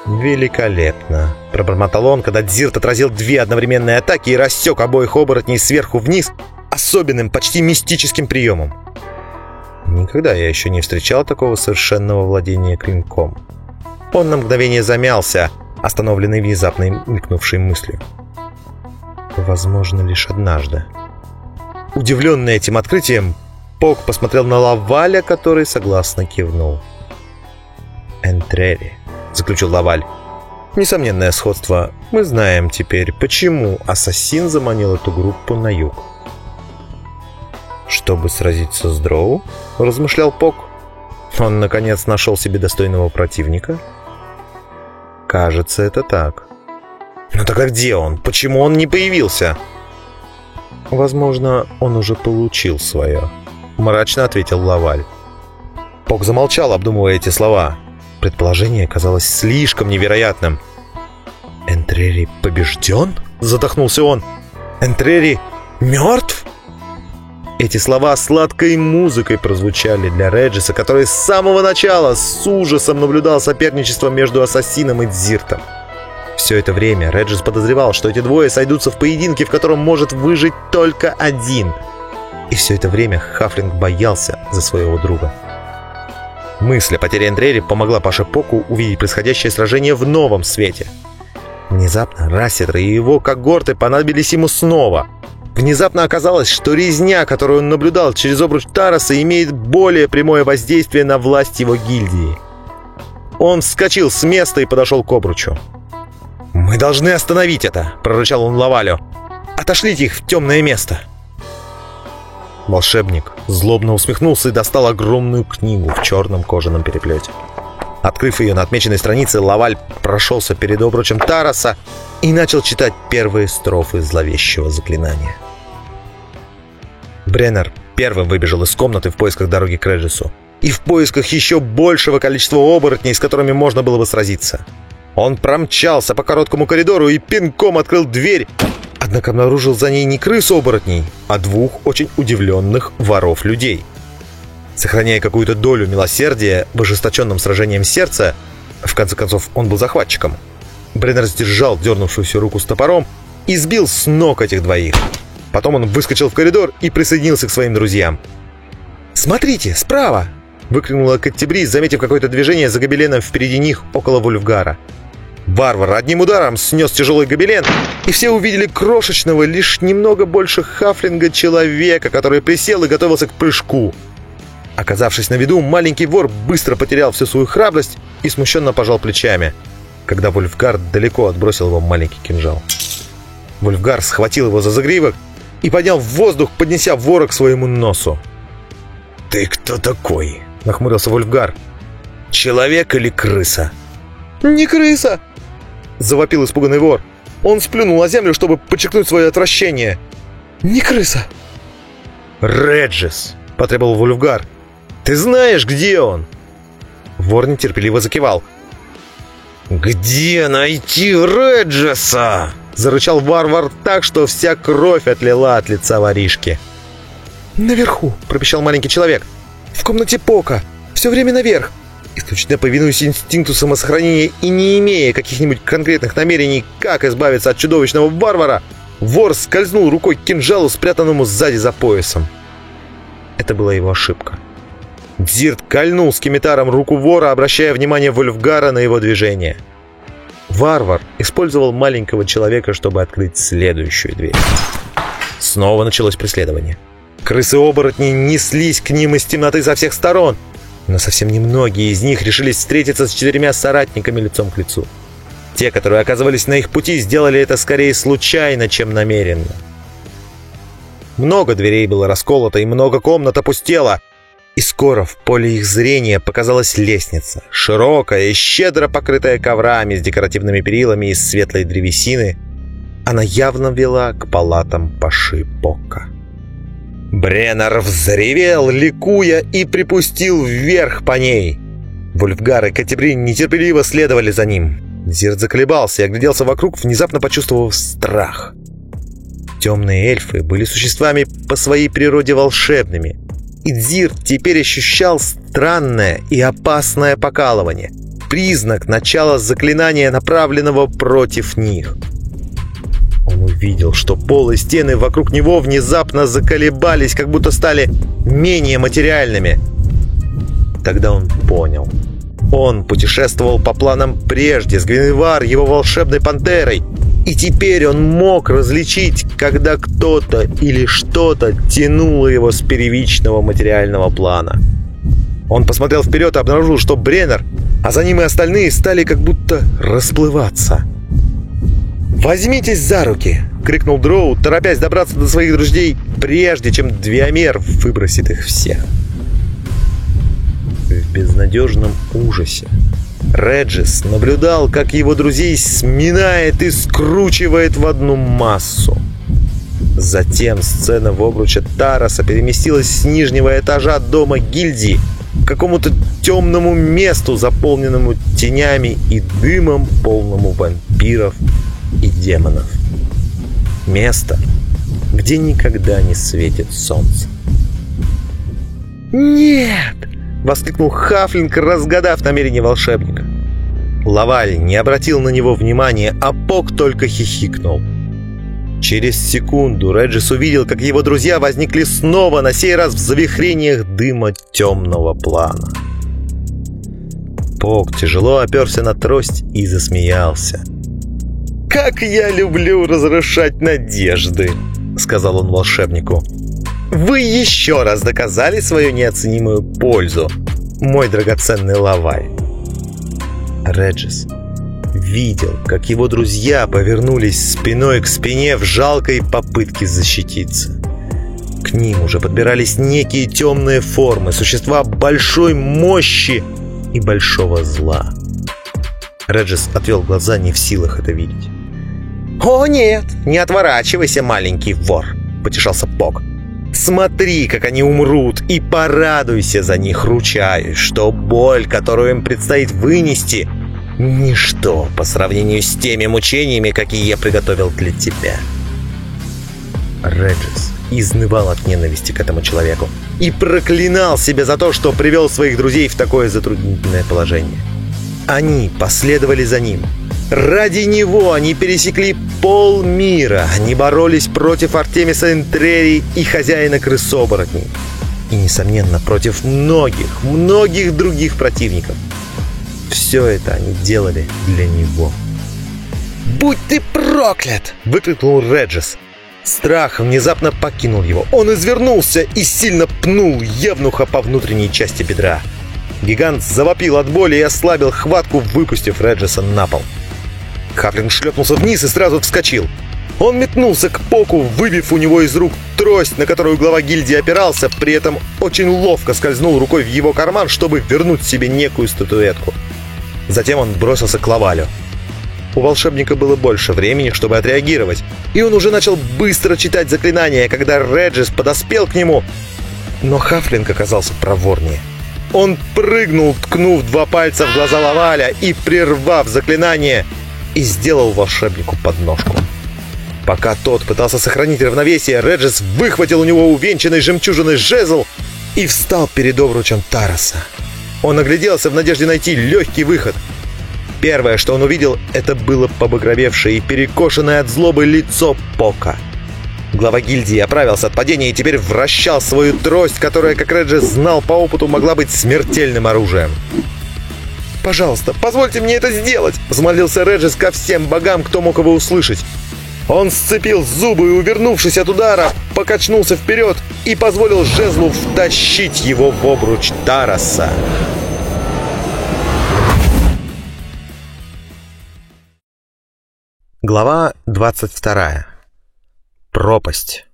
«Великолепно!» – пробормотал он, когда Дзирт отразил две одновременные атаки и рассек обоих оборотней сверху вниз особенным, почти мистическим приемом. Никогда я еще не встречал такого совершенного владения клинком. Он на мгновение замялся, остановленный внезапной мелькнувшей мыслью. Возможно, лишь однажды. Удивленный этим открытием, Пок посмотрел на Лаваля, который согласно кивнул. «Энтрери», — заключил Лаваль. «Несомненное сходство. Мы знаем теперь, почему ассасин заманил эту группу на юг». «Чтобы сразиться с Дроу?» — размышлял Пок. «Он, наконец, нашел себе достойного противника?» Кажется, это так. Но тогда где он? Почему он не появился? Возможно, он уже получил свое. Мрачно ответил Лаваль. Пок замолчал, обдумывая эти слова. Предположение казалось слишком невероятным. «Энтрери побежден?» — задохнулся он. «Энтрери мертв?» Эти слова сладкой музыкой прозвучали для Реджиса, который с самого начала с ужасом наблюдал соперничество между Ассасином и Дзиртом. Все это время Реджис подозревал, что эти двое сойдутся в поединке, в котором может выжить только один. И все это время Хафлинг боялся за своего друга. Мысль о потере Эндрери помогла Паше Поку увидеть происходящее сражение в новом свете. Внезапно Рассетер и его когорты понадобились ему снова – Внезапно оказалось, что резня, которую он наблюдал через обруч Тараса, имеет более прямое воздействие на власть его гильдии. Он вскочил с места и подошел к обручу. «Мы должны остановить это!» – прорычал он Лавалю. «Отошлите их в темное место!» Волшебник злобно усмехнулся и достал огромную книгу в черном кожаном переплете. Открыв ее на отмеченной странице, Лаваль прошелся перед обручем Тараса и начал читать первые строфы зловещего заклинания. Бреннер первым выбежал из комнаты в поисках дороги к Реджису и в поисках еще большего количества оборотней, с которыми можно было бы сразиться. Он промчался по короткому коридору и пинком открыл дверь, Однако обнаружил за ней не крыс-оборотней, а двух очень удивленных воров-людей. Сохраняя какую-то долю милосердия в ожесточенном сражением сердца, в конце концов он был захватчиком, Бреннер сдержал дернувшуюся руку с топором и сбил с ног этих двоих. Потом он выскочил в коридор и присоединился к своим друзьям. «Смотрите, справа!» — выкрикнула Каттебри, заметив какое-то движение за гобеленом впереди них, около Вульфгара. Варвар одним ударом снес тяжелый гобелен, и все увидели крошечного, лишь немного больше хафлинга человека, который присел и готовился к прыжку. Оказавшись на виду, маленький вор быстро потерял всю свою храбрость и смущенно пожал плечами, когда Вульфгар далеко отбросил его маленький кинжал. Вульфгар схватил его за загривок и поднял в воздух, поднеся вора к своему носу. «Ты кто такой?» — нахмурился Вульфгар. «Человек или крыса?» «Не крыса!» — завопил испуганный вор. Он сплюнул на землю, чтобы подчеркнуть свое отвращение. «Не крыса!» «Реджис!» — потребовал Вульфгар. «Ты знаешь, где он?» Вор нетерпеливо закивал. «Где найти Реджеса?» Зарычал варвар так, что вся кровь отлила от лица воришки. «Наверху!» — пропищал маленький человек. «В комнате Пока! Все время наверх! Исключительно повинуясь инстинкту самосохранения и не имея каких-нибудь конкретных намерений, как избавиться от чудовищного варвара, вор скользнул рукой к кинжалу, спрятанному сзади за поясом. Это была его ошибка. Дзирт кольнул скимитаром руку вора, обращая внимание Вольфгара на его движение. Варвар использовал маленького человека, чтобы открыть следующую дверь. Снова началось преследование. Крысы-оборотни неслись к ним из темноты со всех сторон, но совсем немногие из них решились встретиться с четырьмя соратниками лицом к лицу. Те, которые оказывались на их пути, сделали это скорее случайно, чем намеренно. Много дверей было расколото, и много комнат опустело. И скоро в поле их зрения показалась лестница, широкая и щедро покрытая коврами с декоративными перилами из светлой древесины. Она явно вела к палатам Паши Пока. Бреннер взревел, ликуя, и припустил вверх по ней. Вульфгар и Катебрин нетерпеливо следовали за ним. Зирт заколебался и огляделся вокруг, внезапно почувствовав страх. Темные эльфы были существами по своей природе волшебными, и Дзирт теперь ощущал странное и опасное покалывание, признак начала заклинания, направленного против них – он увидел, что пол и стены вокруг него внезапно заколебались, как будто стали менее материальными. Тогда он понял. Он путешествовал по планам прежде, с Гвиневар, его волшебной пантерой. И теперь он мог различить, когда кто-то или что-то тянуло его с первичного материального плана. Он посмотрел вперед и обнаружил, что Бреннер, а за ним и остальные стали как будто расплываться. «Возьмитесь за руки!» — крикнул Дроу, торопясь добраться до своих друзей, прежде чем Двиомер выбросит их всех. В безнадежном ужасе Реджис наблюдал, как его друзей сминает и скручивает в одну массу. Затем сцена в обруче Тараса переместилась с нижнего этажа дома гильдии к какому-то темному месту, заполненному тенями и дымом, полному вампиров и демонов. Место, где никогда не светит солнце. «Нет!» — воскликнул Хафлинг, разгадав намерение волшебника. Лаваль не обратил на него внимания, а Пок только хихикнул. Через секунду Реджис увидел, как его друзья возникли снова, на сей раз в завихрениях дыма темного плана. Пок тяжело оперся на трость и засмеялся. «Как я люблю разрушать надежды!» — сказал он волшебнику. «Вы еще раз доказали свою неоценимую пользу, мой драгоценный лавай!» Реджис видел, как его друзья повернулись спиной к спине в жалкой попытке защититься. К ним уже подбирались некие темные формы, существа большой мощи и большого зла. Реджис отвел глаза, не в силах это видеть. «О нет, не отворачивайся, маленький вор!» — потешался Пок. «Смотри, как они умрут, и порадуйся за них, ручаюсь, что боль, которую им предстоит вынести, ничто по сравнению с теми мучениями, какие я приготовил для тебя». Реджис изнывал от ненависти к этому человеку и проклинал себя за то, что привел своих друзей в такое затруднительное положение. Они последовали за ним. Ради него они пересекли полмира. Они боролись против Артемиса Энтрери и хозяина крысоборотней. И, несомненно, против многих, многих других противников. Все это они делали для него. «Будь ты проклят!» — выкрикнул Реджес. Страх внезапно покинул его. Он извернулся и сильно пнул Евнуха по внутренней части бедра. Гигант завопил от боли и ослабил хватку, выпустив Реджеса на пол. Хафлинг шлепнулся вниз и сразу вскочил. Он метнулся к Поку, выбив у него из рук трость, на которую глава гильдии опирался, при этом очень ловко скользнул рукой в его карман, чтобы вернуть себе некую статуэтку. Затем он бросился к Лавалю. У волшебника было больше времени, чтобы отреагировать, и он уже начал быстро читать заклинания, когда Реджис подоспел к нему. Но Хафлинг оказался проворнее. Он прыгнул, ткнув два пальца в глаза Лаваля и, прервав заклинание, и сделал волшебнику подножку. Пока тот пытался сохранить равновесие, Реджис выхватил у него увенчанный жемчужиной жезл и встал перед обручем Тараса. Он огляделся в надежде найти легкий выход — Первое, что он увидел, это было побагровевшее и перекошенное от злобы лицо Пока. Глава гильдии оправился от падения и теперь вращал свою трость, которая, как Реджи знал по опыту, могла быть смертельным оружием. «Пожалуйста, позвольте мне это сделать!» — взмолился Реджис ко всем богам, кто мог его услышать. Он сцепил зубы и, увернувшись от удара, покачнулся вперед и позволил жезлу втащить его в обруч Тараса. Глава 22. Пропасть.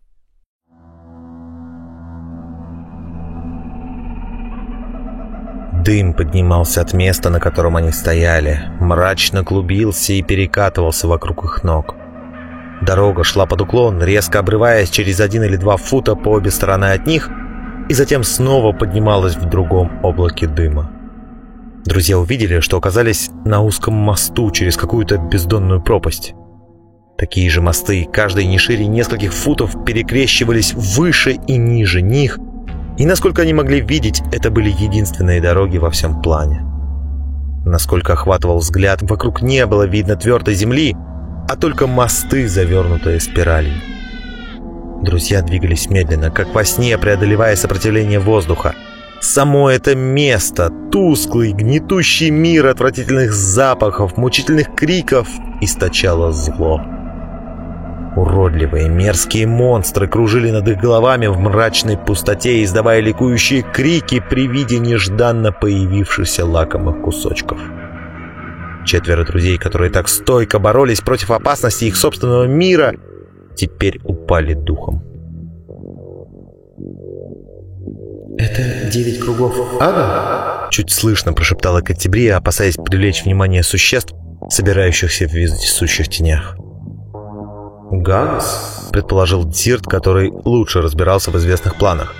Дым поднимался от места, на котором они стояли, мрачно клубился и перекатывался вокруг их ног. Дорога шла под уклон, резко обрываясь через один или два фута по обе стороны от них, и затем снова поднималась в другом облаке дыма. Друзья увидели, что оказались на узком мосту через какую-то бездонную пропасть. Такие же мосты, каждый не шире нескольких футов, перекрещивались выше и ниже них, и, насколько они могли видеть, это были единственные дороги во всем плане. Насколько охватывал взгляд, вокруг не было видно твердой земли, а только мосты, завернутые спиралью. Друзья двигались медленно, как во сне, преодолевая сопротивление воздуха. Само это место, тусклый, гнетущий мир отвратительных запахов, мучительных криков, источало зло. Уродливые, мерзкие монстры кружили над их головами в мрачной пустоте, издавая ликующие крики при виде нежданно появившихся лакомых кусочков. Четверо друзей, которые так стойко боролись против опасности их собственного мира, теперь упали духом. «Это девять кругов ада?» Чуть слышно прошептала Катебрия, опасаясь привлечь внимание существ, собирающихся в вездесущих тенях. «Ганс?» — предположил Дзирт, который лучше разбирался в известных планах.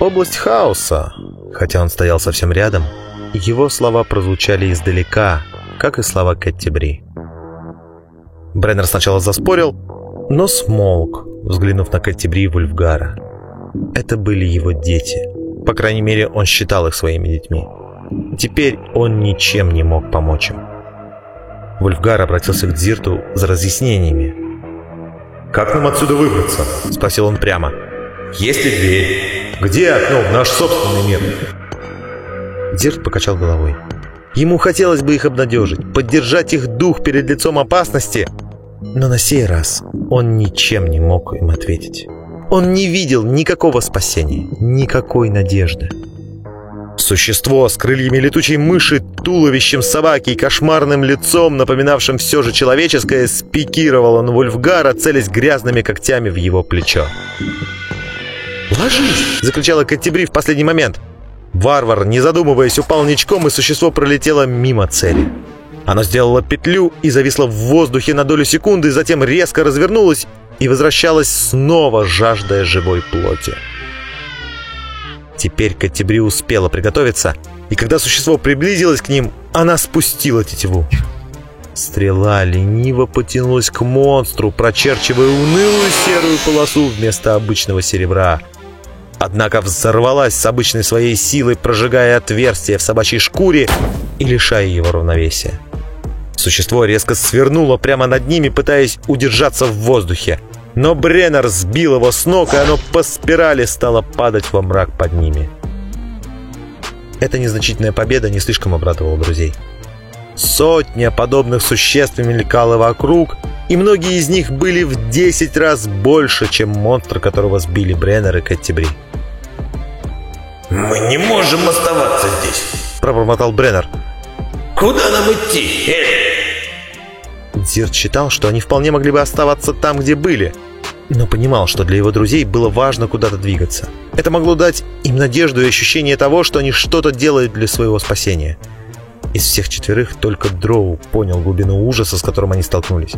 «Область хаоса!» Хотя он стоял совсем рядом, его слова прозвучали издалека, как и слова Кэттибри. Бреннер сначала заспорил, но смолк, взглянув на Кэттибри и Вульфгара. Это были его дети. По крайней мере, он считал их своими детьми. Теперь он ничем не мог помочь им. Вульфгар обратился к Дзирту за разъяснениями, «Как нам отсюда выбраться?» — спросил он прямо. «Есть ли дверь? Где окно в наш собственный мир?» Дирт покачал головой. Ему хотелось бы их обнадежить, поддержать их дух перед лицом опасности, но на сей раз он ничем не мог им ответить. Он не видел никакого спасения, никакой надежды. Существо с крыльями летучей мыши, туловищем собаки и кошмарным лицом, напоминавшим все же человеческое, спикировало на Вульфгара, целясь грязными когтями в его плечо. «Ложись!» — закричала Каттебри в последний момент. Варвар, не задумываясь, упал ничком, и существо пролетело мимо цели. Оно сделало петлю и зависло в воздухе на долю секунды, затем резко развернулось и возвращалось снова, жаждая живой плоти. Теперь Каттебри успела приготовиться, и когда существо приблизилось к ним, она спустила тетиву. Стрела лениво потянулась к монстру, прочерчивая унылую серую полосу вместо обычного серебра. Однако взорвалась с обычной своей силой, прожигая отверстие в собачьей шкуре и лишая его равновесия. Существо резко свернуло прямо над ними, пытаясь удержаться в воздухе. Но Бреннер сбил его с ног, и оно по спирали стало падать во мрак под ними. Эта незначительная победа не слишком обрадовала друзей. Сотня подобных существ мелькала вокруг, и многие из них были в 10 раз больше, чем монстр, которого сбили Бреннер и Каттибри. «Мы не можем оставаться здесь», — пробормотал Бреннер. «Куда нам идти, Эль?» Дирт считал, что они вполне могли бы оставаться там, где были, но понимал, что для его друзей было важно куда-то двигаться. Это могло дать им надежду и ощущение того, что они что-то делают для своего спасения. Из всех четверых только Дроу понял глубину ужаса, с которым они столкнулись.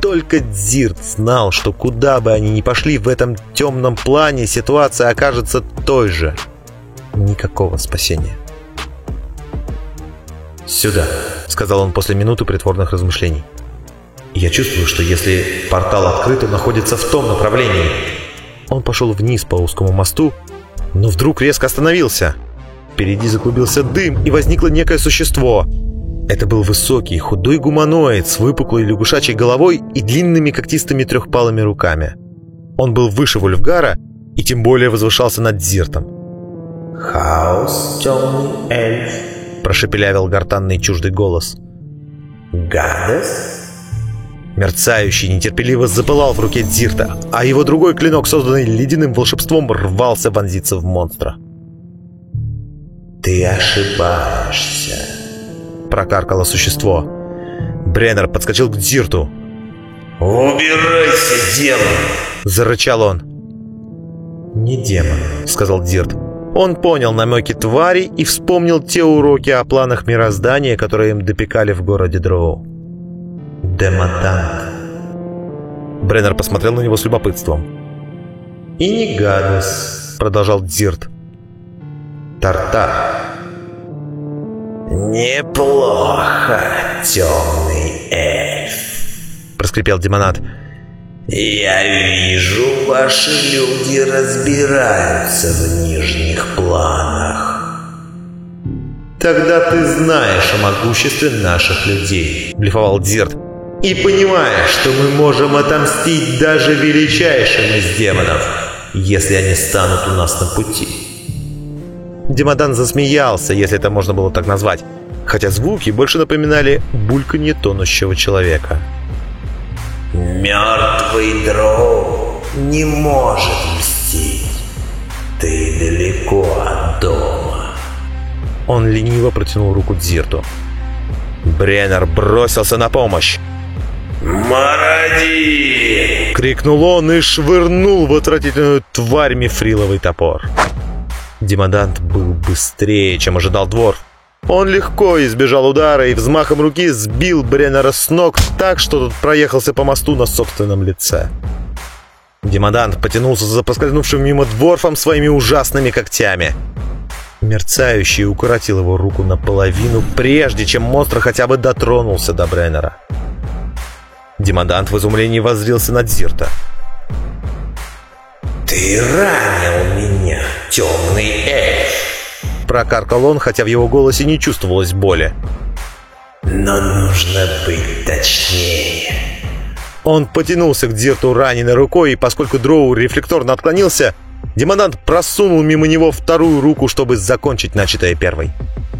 Только Дзирт знал, что куда бы они ни пошли в этом темном плане, ситуация окажется той же. Никакого спасения. «Сюда», — сказал он после минуты притворных размышлений. Я чувствую, что если портал открыт, он находится в том направлении. Он пошел вниз по узкому мосту, но вдруг резко остановился. Впереди заклубился дым, и возникло некое существо. Это был высокий, худой гуманоид с выпуклой лягушачьей головой и длинными когтистыми трехпалыми руками. Он был выше Вульфгара и тем более возвышался над Дзиртом. «Хаос, темный эльф», — прошепелявил гортанный чуждый голос. «Гадость?» Мерцающий нетерпеливо запылал в руке Дзирта, а его другой клинок, созданный ледяным волшебством, рвался вонзиться в монстра. «Ты ошибаешься», — прокаркало существо. Бреннер подскочил к Дзирту. «Убирайся, демон!» — зарычал он. «Не демон», — сказал Дзирт. Он понял намеки твари и вспомнил те уроки о планах мироздания, которые им допекали в городе Дроу. Дематант. Бреннер посмотрел на него с любопытством. «И не гадость», — продолжал Дзирт. «Тартар». «Неплохо, темный эльф», — проскрипел Демонат. «Я вижу, ваши люди разбираются в нижних планах». «Тогда ты знаешь о могуществе наших людей», — блефовал Дзирт. «И понимаешь, что мы можем отомстить даже величайшим из демонов, если они станут у нас на пути». Демодан засмеялся, если это можно было так назвать, хотя звуки больше напоминали бульканье тонущего человека. «Мертвый дроу не может мстить. Ты далеко от дома». Он лениво протянул руку Дзирту. Бреннер бросился на помощь. «Маради!» — крикнул он и швырнул в отвратительную тварь мифриловый топор. Демодант был быстрее, чем ожидал двор. Он легко избежал удара и взмахом руки сбил Бреннера с ног так, что тот проехался по мосту на собственном лице. Демодант потянулся за поскользнувшим мимо дворфом своими ужасными когтями. Мерцающий укоротил его руку наполовину, прежде чем монстр хотя бы дотронулся до Бреннера. Демодант в изумлении воззрился на Дзирта. «Ты ранил меня, темный эльф!» Прокаркал он, хотя в его голосе не чувствовалось боли. «Но нужно быть точнее!» Он потянулся к Дзирту раненой рукой, и поскольку Дроу рефлекторно отклонился, Демонант просунул мимо него вторую руку, чтобы закончить начатое первой.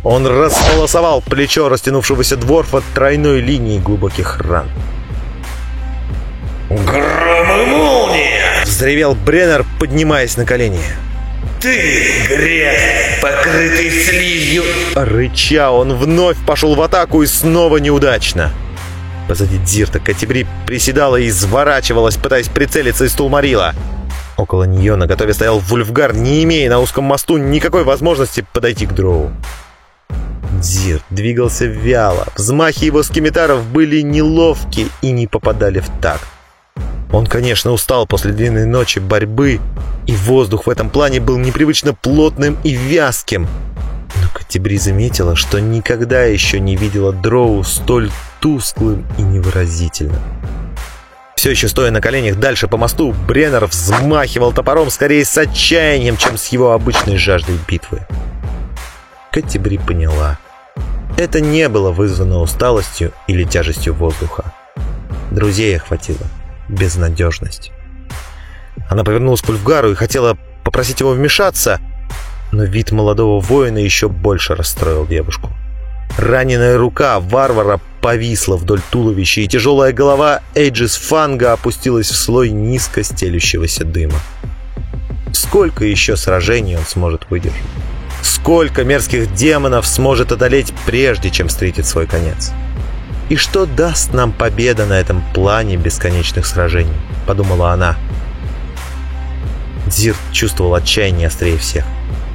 Он располосовал плечо растянувшегося дворфа тройной линией глубоких ран. «Гром и молния!» — взревел Бреннер, поднимаясь на колени. «Ты, грязь, покрытый слизью!» Рыча, он вновь пошел в атаку и снова неудачно. Позади Дзирта Катибри приседала и изворачивалась, пытаясь прицелиться из Тулмарила. Около нее на готове стоял Вульфгар, не имея на узком мосту никакой возможности подойти к Дроу. Дзирт двигался вяло, взмахи его скимитаров были неловки и не попадали в такт. Он, конечно, устал после длинной ночи борьбы, и воздух в этом плане был непривычно плотным и вязким. Но Катебри заметила, что никогда еще не видела Дроу столь тусклым и невыразительным. Все еще стоя на коленях дальше по мосту, Бреннер взмахивал топором скорее с отчаянием, чем с его обычной жаждой битвы. Катебри поняла. Это не было вызвано усталостью или тяжестью воздуха. Друзей охватила безнадежность. Она повернулась к Ульфгару и хотела попросить его вмешаться, но вид молодого воина еще больше расстроил девушку. Раненая рука варвара повисла вдоль туловища, и тяжелая голова Эйджис Фанга опустилась в слой низко стелющегося дыма. Сколько еще сражений он сможет выдержать? Сколько мерзких демонов сможет одолеть, прежде чем встретит свой конец? «И что даст нам победа на этом плане бесконечных сражений?» — подумала она. Зирт чувствовал отчаяние острее всех.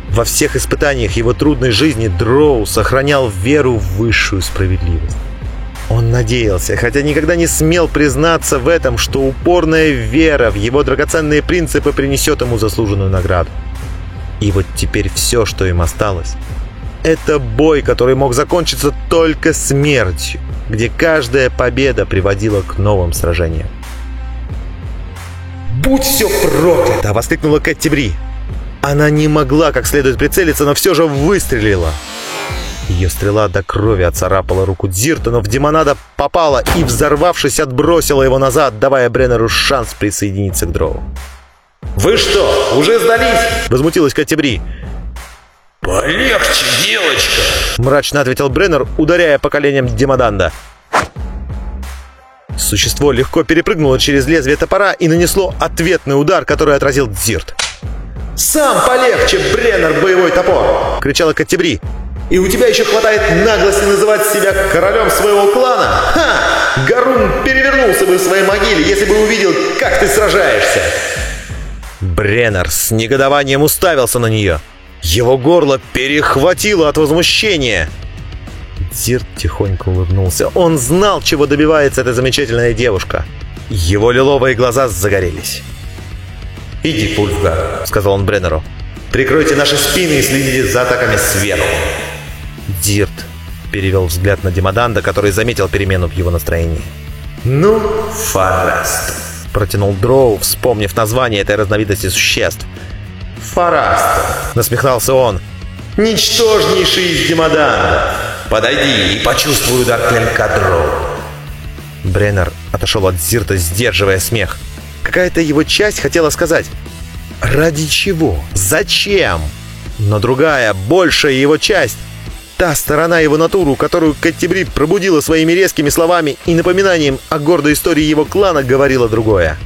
Во всех испытаниях его трудной жизни Дроу сохранял веру в высшую справедливость. Он надеялся, хотя никогда не смел признаться в этом, что упорная вера в его драгоценные принципы принесет ему заслуженную награду. И вот теперь все, что им осталось, это бой, который мог закончиться только смертью, где каждая победа приводила к новым сражениям. «Будь все проклято!» — воскликнула Кэти Бри. Она не могла как следует прицелиться, но все же выстрелила. Ее стрела до крови оцарапала руку Дзирта, но в Демонада попала и, взорвавшись, отбросила его назад, давая Бреннеру шанс присоединиться к Дроу. «Вы что, уже сдались?» — возмутилась Катебри. «Полегче, девочка!» — мрачно ответил Бреннер, ударяя по коленям Демоданда. Существо легко перепрыгнуло через лезвие топора и нанесло ответный удар, который отразил Дзирт. «Сам полегче, Бреннер, боевой топор!» — кричала Каттебри. «И у тебя еще хватает наглости называть себя королем своего клана? Ха! Гарун перевернулся бы в своей могиле, если бы увидел, как ты сражаешься!» Бреннер с негодованием уставился на нее. Его горло перехватило от возмущения. Дзирт тихонько улыбнулся. Он знал, чего добивается эта замечательная девушка. Его лиловые глаза загорелись. «Иди, Пульфгар», — сказал он Бреннеру. «Прикройте наши спины и следите за атаками сверху». Дирт перевел взгляд на Демоданда, который заметил перемену в его настроении. «Ну, Фараст», — протянул Дроу, вспомнив название этой разновидности существ. «Фараст», — насмехался он. «Ничтожнейший из Демоданда. Подойди и почувствуй удар клинка Дроу». Бреннер отошел от Зирта, сдерживая смех. Какая-то его часть хотела сказать «Ради чего? Зачем?» Но другая, большая его часть, та сторона его натуру, которую Каттебрид пробудила своими резкими словами и напоминанием о гордой истории его клана, говорила другое.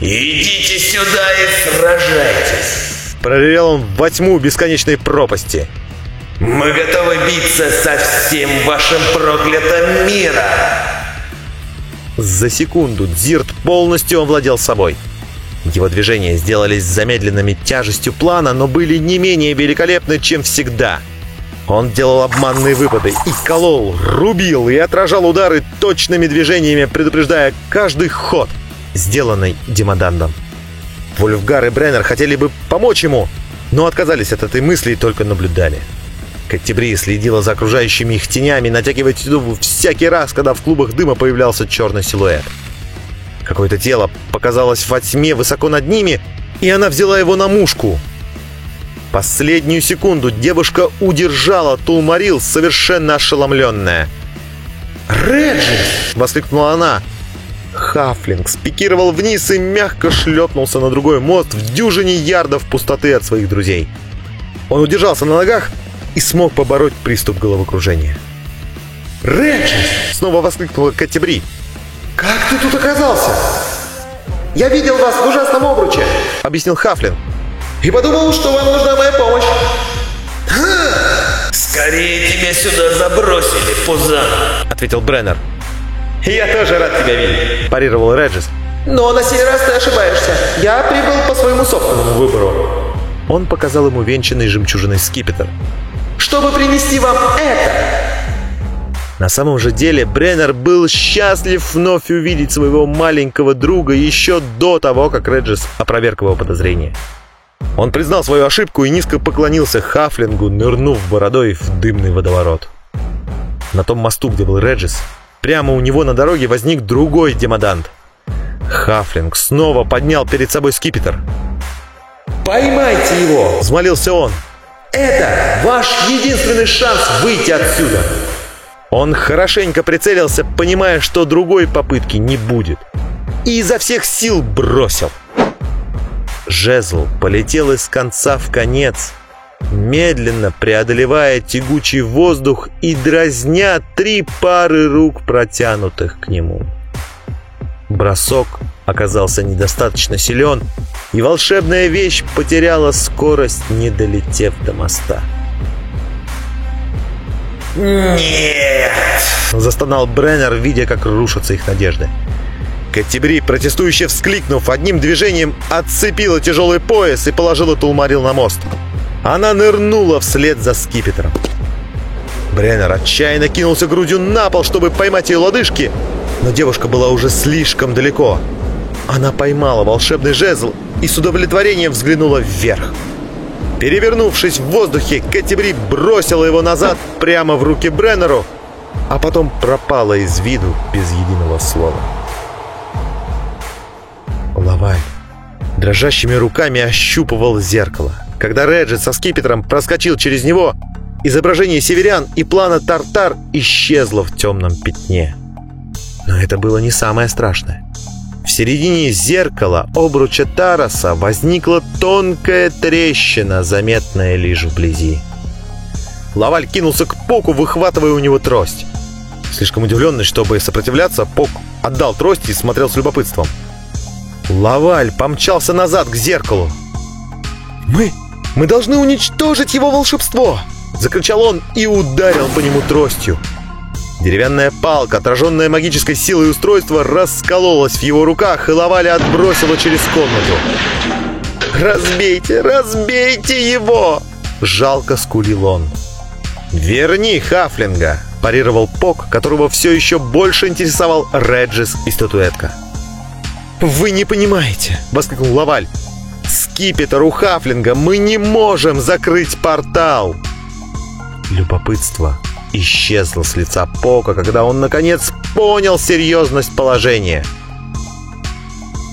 «Идите сюда и сражайтесь!» Проревел он во тьму бесконечной пропасти. «Мы готовы биться со всем вашим проклятым миром!» За секунду Дзирт полностью овладел собой. Его движения сделались замедленными тяжестью плана, но были не менее великолепны, чем всегда. Он делал обманные выпады и колол, рубил и отражал удары точными движениями, предупреждая каждый ход, сделанный Демодандом. Вольфгар и Бреннер хотели бы помочь ему, но отказались от этой мысли и только наблюдали. Каттебри следила за окружающими их тенями, натягивая тетиву всякий раз, когда в клубах дыма появлялся черный силуэт. Какое-то тело показалось во тьме высоко над ними, и она взяла его на мушку. Последнюю секунду девушка удержала Тулмарил, совершенно ошеломленная. «Реджи!» — воскликнула она. Хафлинг спикировал вниз и мягко шлепнулся на другой мост в дюжине ярдов пустоты от своих друзей. Он удержался на ногах и смог побороть приступ головокружения. «Реджи!» — снова воскликнула Катебри. «Как ты тут оказался?» «Я видел вас в ужасном обруче», — объяснил Хафлин. «И подумал, что вам нужна моя помощь». «Скорее тебя сюда забросили, Пузан!» — ответил Бреннер. «Я тоже рад тебя видеть», — парировал Реджис. «Но на сей раз ты ошибаешься. Я прибыл по своему собственному выбору». Он показал ему венчанный жемчужиной скипетр. «Чтобы принести вам это!» На самом же деле Бреннер был счастлив вновь увидеть своего маленького друга еще до того, как Реджис опроверг его подозрения. Он признал свою ошибку и низко поклонился Хафлингу, нырнув бородой в дымный водоворот. На том мосту, где был Реджис, прямо у него на дороге возник другой демодант. Хафлинг снова поднял перед собой скипетр. «Поймайте его!» — взмолился он. «Это ваш единственный шанс выйти отсюда!» Он хорошенько прицелился, понимая, что другой попытки не будет. И изо всех сил бросил. Жезл полетел из конца в конец, медленно преодолевая тягучий воздух и дразня три пары рук, протянутых к нему. Бросок оказался недостаточно силен, и волшебная вещь потеряла скорость, не долетев до моста. «Нет!» — застонал Бреннер, видя, как рушатся их надежды. Каттебри, протестующе вскликнув, одним движением отцепила тяжелый пояс и положила Тулмарил на мост. Она нырнула вслед за скипетром. Бреннер отчаянно кинулся грудью на пол, чтобы поймать ее лодыжки, но девушка была уже слишком далеко. Она поймала волшебный жезл и с удовлетворением взглянула вверх. Перевернувшись в воздухе, Каттебри бросила его назад прямо в руки Бреннеру, а потом пропала из виду без единого слова. Лаваль дрожащими руками ощупывал зеркало. Когда Реджет со скипетром проскочил через него, изображение северян и плана Тартар исчезло в темном пятне. Но это было не самое страшное. В середине зеркала обруча Тараса возникла тонкая трещина, заметная лишь вблизи. Лаваль кинулся к Поку, выхватывая у него трость. Слишком удивленный, чтобы сопротивляться, Пок отдал трость и смотрел с любопытством. Лаваль помчался назад к зеркалу. «Мы... мы должны уничтожить его волшебство!» Закричал он и ударил по нему тростью. Деревянная палка, отраженная магической силой устройства, раскололась в его руках, и Лаваля отбросила через комнату. «Разбейте, разбейте его!» Жалко скулил он. «Верни Хафлинга!» парировал Пок, которого все еще больше интересовал Реджис и статуэтка. «Вы не понимаете!» — воскликнул Лаваль. «Скипетр у Хафлинга! Мы не можем закрыть портал!» Любопытство исчезло с лица Пока, когда он, наконец, понял серьезность положения.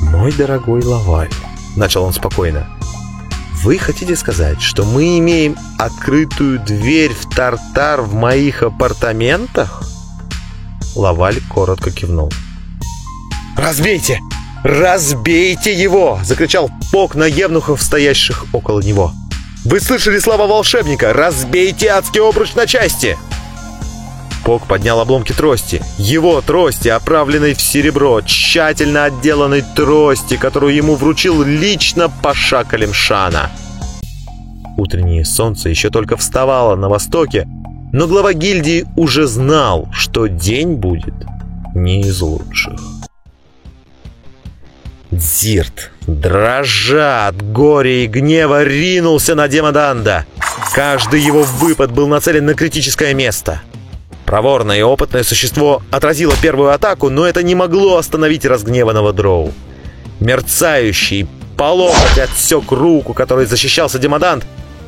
«Мой дорогой Лаваль», — начал он спокойно, — «вы хотите сказать, что мы имеем открытую дверь в Тартар в моих апартаментах?» Лаваль коротко кивнул. «Разбейте! Разбейте его!» — закричал Пок на евнухов, стоящих около него. «Вы слышали слова волшебника? Разбейте адский обруч на части!» Пок поднял обломки трости. Его трости, оправленной в серебро, тщательно отделанной трости, которую ему вручил лично Паша Калимшана. Утреннее солнце еще только вставало на востоке, но глава гильдии уже знал, что день будет не из лучших. Дзирт, дрожа от горя и гнева, ринулся на Демоданда. Каждый его выпад был нацелен на критическое место. Проворное и опытное существо отразило первую атаку, но это не могло остановить разгневанного дроу. Мерцающий по локоть отсек руку, которой защищался Демодант,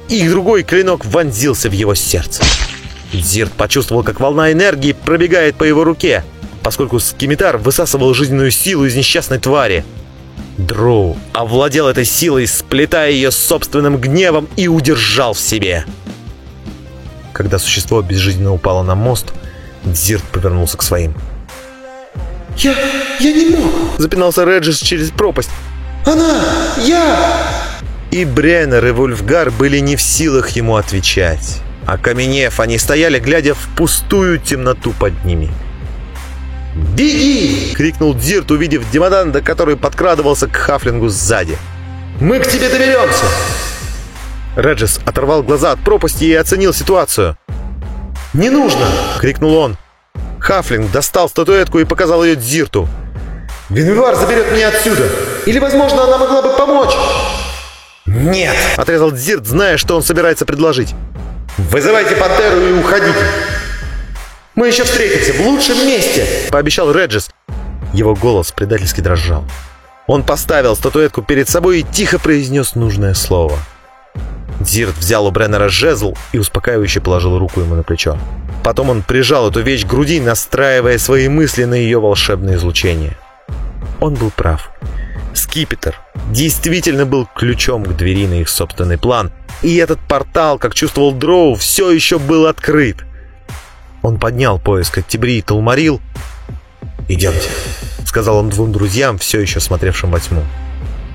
и другой клинок вонзился в его сердце. Дзирт почувствовал, как волна энергии пробегает по его руке, поскольку скимитар высасывал жизненную силу из несчастной твари. Дроу овладел этой силой, сплетая ее с собственным гневом и удержал в себе. Когда существо безжизненно упало на мост, Дзирт повернулся к своим. «Я... я не мог!» — запинался Реджис через пропасть. «Она... я...» И Бреннер и Вульфгар были не в силах ему отвечать. А каменев, они стояли, глядя в пустую темноту под ними. «Беги!» — крикнул Дзирт, увидев Демоданда, который подкрадывался к Хафлингу сзади. «Мы к тебе доберемся!» Реджис оторвал глаза от пропасти и оценил ситуацию. «Не нужно!» — крикнул он. Хафлинг достал статуэтку и показал ее Дзирту. «Венвивар заберет меня отсюда! Или, возможно, она могла бы помочь!» «Нет!» — отрезал Дзирт, зная, что он собирается предложить. «Вызывайте пантеру и уходите! Мы еще встретимся в лучшем месте!» — пообещал Реджис. Его голос предательски дрожал. Он поставил статуэтку перед собой и тихо произнес нужное слово. Дзирт взял у Бреннера жезл и успокаивающе положил руку ему на плечо. Потом он прижал эту вещь к груди, настраивая свои мысли на ее волшебное излучение. Он был прав. Скипетр действительно был ключом к двери на их собственный план, и этот портал, как чувствовал Дроу, все еще был открыт. Он поднял поиск от Тибри и Талмарил. «Идемте», — сказал он двум друзьям, все еще смотревшим во тьму.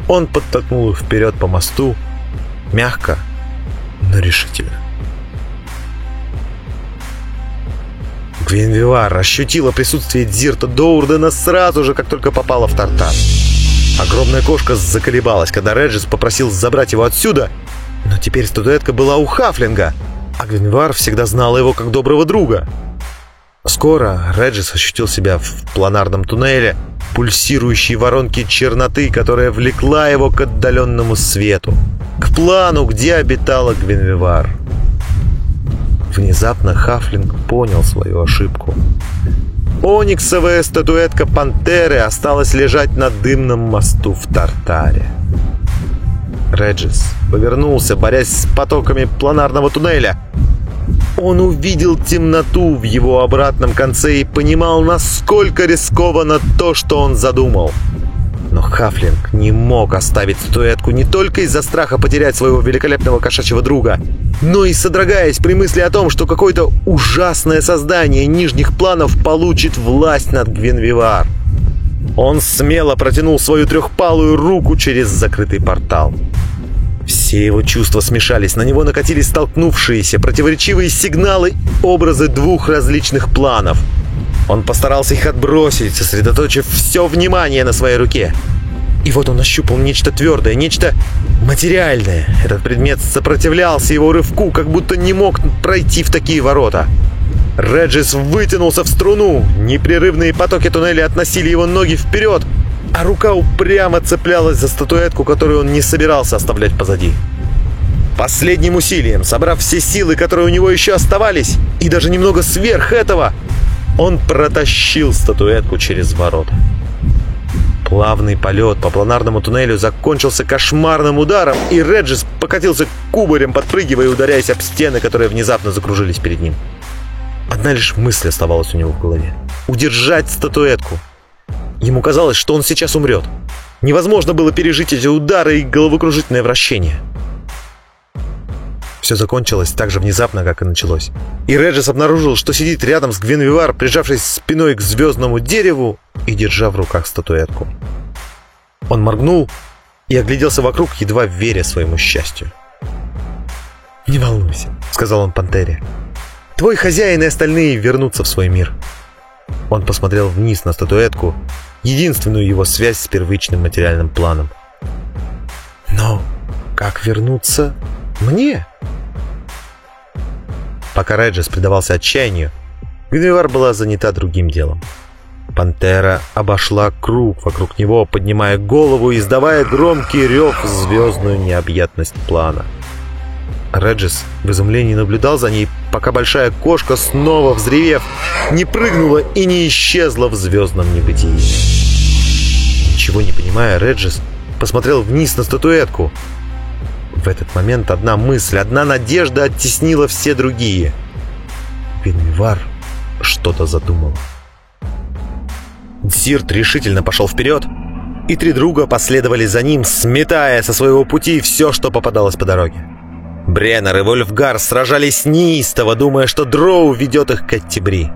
Он подтолкнул их вперед по мосту, мягко, но решительно. Гвинвивар ощутила присутствие Дзирта Доурдена сразу же, как только попала в Тартар. Огромная кошка заколебалась, когда Реджис попросил забрать его отсюда, но теперь статуэтка была у Хафлинга, а Гвинвар всегда знала его как доброго друга. Скоро Реджис ощутил себя в планарном туннеле, пульсирующей воронки черноты, которая влекла его к отдаленному свету, к плану, где обитала Гвинвивар. Внезапно Хафлинг понял свою ошибку. Ониксовая статуэтка пантеры осталась лежать на дымном мосту в Тартаре. Реджис повернулся, борясь с потоками планарного туннеля. Он увидел темноту в его обратном конце и понимал, насколько рискованно то, что он задумал. Но Хафлинг не мог оставить статуэтку не только из-за страха потерять своего великолепного кошачьего друга, но и содрогаясь при мысли о том, что какое-то ужасное создание нижних планов получит власть над Гвинвивар. Он смело протянул свою трехпалую руку через закрытый портал. Все его чувства смешались, на него накатились столкнувшиеся, противоречивые сигналы, образы двух различных планов — он постарался их отбросить, сосредоточив все внимание на своей руке. И вот он ощупал нечто твердое, нечто материальное. Этот предмет сопротивлялся его рывку, как будто не мог пройти в такие ворота. Реджис вытянулся в струну. Непрерывные потоки туннеля относили его ноги вперед, а рука упрямо цеплялась за статуэтку, которую он не собирался оставлять позади. Последним усилием, собрав все силы, которые у него еще оставались, и даже немного сверх этого, он протащил статуэтку через ворота. Плавный полет по планарному туннелю закончился кошмарным ударом, и Реджис покатился кубарем, подпрыгивая и ударяясь об стены, которые внезапно закружились перед ним. Одна лишь мысль оставалась у него в голове. Удержать статуэтку. Ему казалось, что он сейчас умрет. Невозможно было пережить эти удары и головокружительное вращение. Все закончилось так же внезапно, как и началось. И Реджис обнаружил, что сидит рядом с Гвинвивар, прижавшись спиной к звездному дереву и держа в руках статуэтку. Он моргнул и огляделся вокруг, едва веря своему счастью. «Не волнуйся», — сказал он Пантере. «Твой хозяин и остальные вернутся в свой мир». Он посмотрел вниз на статуэтку, единственную его связь с первичным материальным планом. «Но как вернуться мне?» Пока Реджес предавался отчаянию, Гвиневар была занята другим делом. Пантера обошла круг вокруг него, поднимая голову и издавая громкий рев звездную необъятность плана. Реджис в изумлении наблюдал за ней, пока большая кошка, снова взревев, не прыгнула и не исчезла в звездном небытии. Ничего не понимая, Реджис посмотрел вниз на статуэтку — в этот момент одна мысль, одна надежда оттеснила все другие. Гвинвар что-то задумал. Зирт решительно пошел вперед, и три друга последовали за ним, сметая со своего пути все, что попадалось по дороге. Бреннер и Вольфгар сражались неистово, думая, что Дроу ведет их к Оттебри.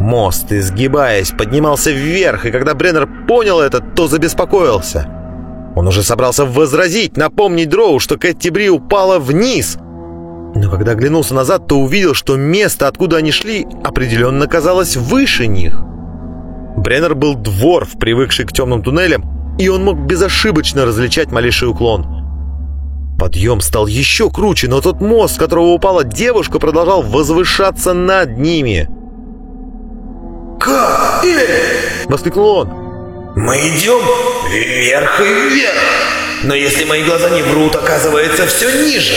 Мост, изгибаясь, поднимался вверх, и когда Бреннер понял это, то забеспокоился — он уже собрался возразить, напомнить Дроу, что Кэти Бри упала вниз. Но когда оглянулся назад, то увидел, что место, откуда они шли, определенно казалось выше них. Бреннер был дворф, привыкший к темным туннелям, и он мог безошибочно различать малейший уклон. Подъем стал еще круче, но тот мост, с которого упала девушка, продолжал возвышаться над ними. «Как? Э!» — воскликнул он. Мы идем вверх и вверх. Но если мои глаза не врут, оказывается все ниже.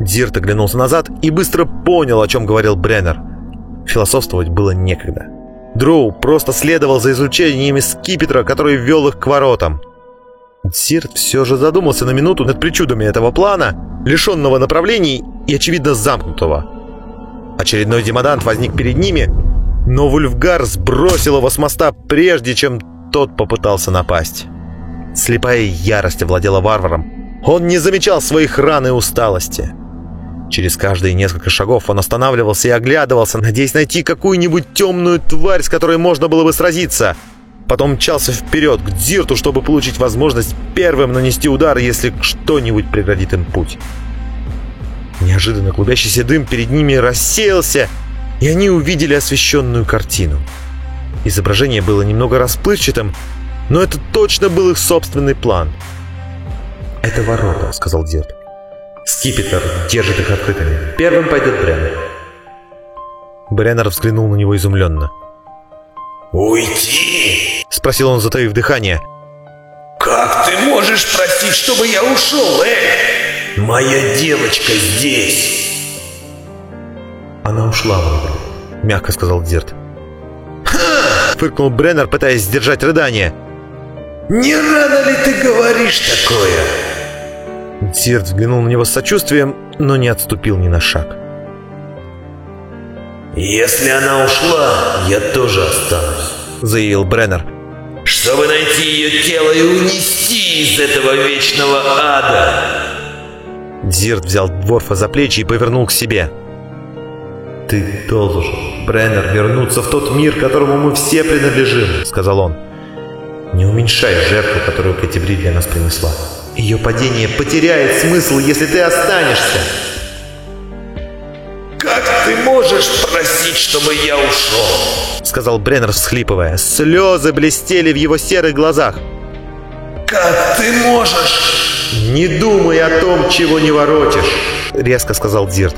Дирт оглянулся назад и быстро понял, о чем говорил Бреннер. Философствовать было некогда. Дроу просто следовал за изучениями скипетра, который ввел их к воротам. Дзирт все же задумался на минуту над причудами этого плана, лишенного направлений и, очевидно, замкнутого. Очередной демодант возник перед ними, но Вульфгар сбросил его с моста, прежде чем тот попытался напасть. Слепая ярость овладела варваром. Он не замечал своих ран и усталости. Через каждые несколько шагов он останавливался и оглядывался, надеясь найти какую-нибудь темную тварь, с которой можно было бы сразиться. Потом мчался вперед к Дзирту, чтобы получить возможность первым нанести удар, если что-нибудь преградит им путь. Неожиданно клубящийся дым перед ними рассеялся, и они увидели освещенную картину. Изображение было немного расплывчатым, но это точно был их собственный план. «Это ворота», — сказал Дирт. «Скипетр держит их открытыми. Первым пойдет Бреннер». Бреннер взглянул на него изумленно. «Уйти?» — спросил он, затаив дыхание. «Как ты можешь просить, чтобы я ушел, Эль? Моя девочка здесь!» «Она ушла, друг», — мягко сказал Дирт. «Ха!» — фыркнул Бреннер, пытаясь сдержать рыдание. «Не рано ли ты говоришь такое?» Дирт взглянул на него с сочувствием, но не отступил ни на шаг. «Если она ушла, я тоже останусь», — заявил Бреннер. «Чтобы найти ее тело и унести из этого вечного ада!» Дирт взял Дворфа за плечи и повернул к себе. «Ты должен, Бреннер, вернуться в тот мир, которому мы все принадлежим», — сказал он. «Не уменьшай жертву, которую Катебри для нас принесла. Ее падение потеряет смысл, если ты останешься». «Как ты можешь просить, чтобы я ушел?» Сказал Бреннер, всхлипывая. Слезы блестели в его серых глазах. «Как ты можешь?» «Не думай о том, чего не воротишь», — резко сказал Дирт.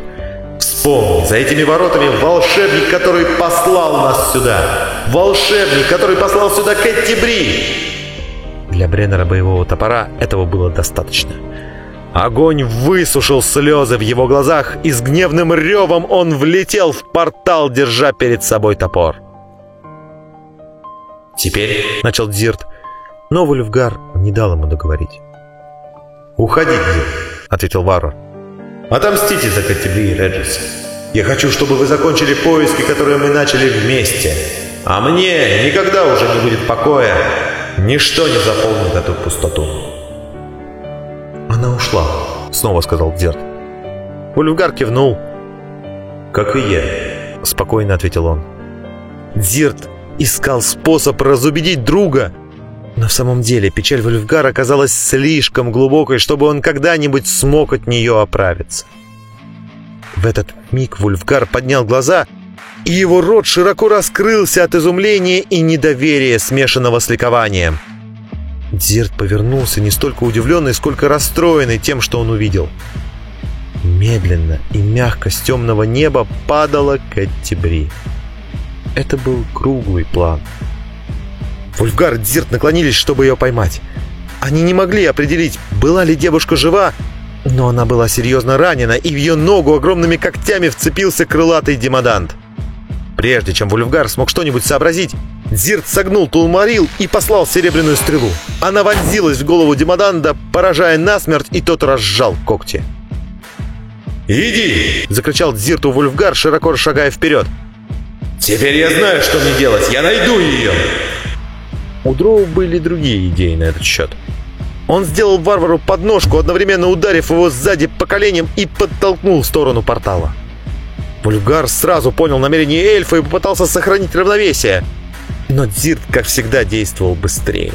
«Вспомни, за этими воротами волшебник, который послал нас сюда. Волшебник, который послал сюда Кэти Бри». Для Бреннера боевого топора этого было достаточно. Огонь высушил слезы в его глазах, и с гневным ревом он влетел в портал, держа перед собой топор. «Теперь», — начал Дзирт, но Вульфгар не дал ему договорить. «Уходи, Дзирт», — ответил варвар. «Отомстите за Каттебри и Реджис. Я хочу, чтобы вы закончили поиски, которые мы начали вместе. А мне никогда уже не будет покоя. Ничто не заполнит эту пустоту». «Она ушла», — снова сказал Дзерт. Ульфгар кивнул. «Как и я», — спокойно ответил он. Дзирт искал способ разубедить друга, но в самом деле печаль Вульфгара оказалась слишком глубокой, чтобы он когда-нибудь смог от нее оправиться. В этот миг Вульфгар поднял глаза, и его рот широко раскрылся от изумления и недоверия, смешанного с ликованием. Дзирт повернулся не столько удивленный, сколько расстроенный тем, что он увидел. Медленно и мягко с темного неба падала Кэттибри. Это был круглый план. Вульфгар и Дзирт наклонились, чтобы ее поймать. Они не могли определить, была ли девушка жива, но она была серьезно ранена, и в ее ногу огромными когтями вцепился крылатый демодант. Прежде чем Вульфгар смог что-нибудь сообразить, Дзирт согнул Тулмарил и послал серебряную стрелу. Она вонзилась в голову Демоданда, поражая насмерть, и тот разжал когти. «Иди!» — закричал Дзирту Вульфгар, широко шагая вперед. «Теперь я знаю, что мне делать! Я найду ее!» У Дроу были другие идеи на этот счет. Он сделал варвару подножку, одновременно ударив его сзади по коленям и подтолкнул в сторону портала. Вульфгар сразу понял намерение эльфа и попытался сохранить равновесие. Но Дзирт, как всегда, действовал быстрее.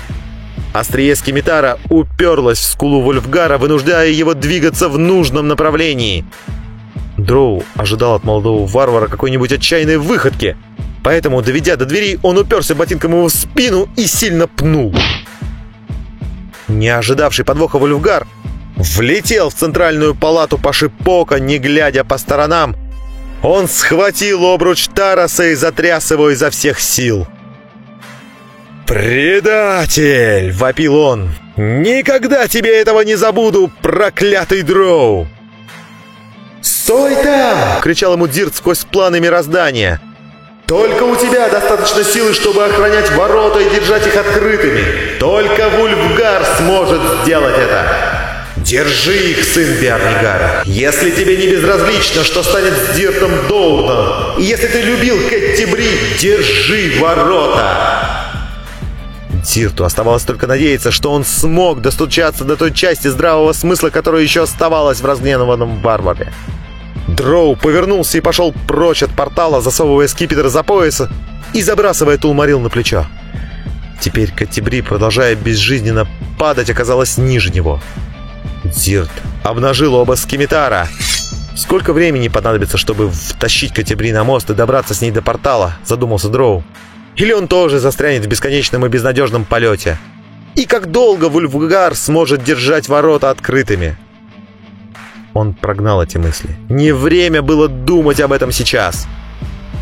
Острие скимитара уперлась в скулу Вульфгара, вынуждая его двигаться в нужном направлении. Дроу ожидал от молодого варвара какой-нибудь отчаянной выходки, поэтому, доведя до двери, он уперся ботинком ему в спину и сильно пнул. Не ожидавший подвоха Вульфгар влетел в центральную палату по шипока, не глядя по сторонам. Он схватил обруч Тараса и затряс его изо всех сил. «Предатель!» — вопил он. «Никогда тебе этого не забуду, проклятый дроу!» «Стой там!» — кричал ему Дирт сквозь планы мироздания. Только у тебя достаточно силы, чтобы охранять ворота и держать их открытыми. Только Вульфгар сможет сделать это. Держи их, сын Биарнигара. Если тебе не безразлично, что станет с Диртом Доуртоном, и если ты любил Кэтти Бри, держи ворота. Дирту оставалось только надеяться, что он смог достучаться до той части здравого смысла, которая еще оставалась в разгневанном варваре. Дроу повернулся и пошел прочь от портала, засовывая скипетр за пояса и забрасывая Тулмарил на плечо. Теперь Катибри, продолжая безжизненно падать, оказалась ниже него. Дирт обнажил оба скимитара. Сколько времени понадобится, чтобы втащить Катибри на мост и добраться с ней до портала, задумался Дроу. Или он тоже застрянет в бесконечном и безнадежном полете? И как долго Вульфгар сможет держать ворота открытыми? Он прогнал эти мысли. Не время было думать об этом сейчас.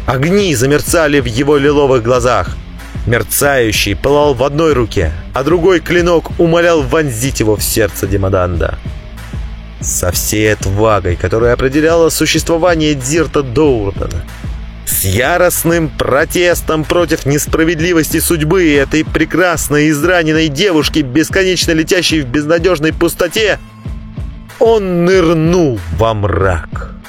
Огни замерцали в его лиловых глазах. Мерцающий пылал в одной руке, а другой клинок умолял вонзить его в сердце Демоданда. Со всей отвагой, которая определяла существование Дирта Доуртона. С яростным протестом против несправедливости судьбы этой прекрасной израненной девушки, бесконечно летящей в безнадежной пустоте, он нырнул во мрак.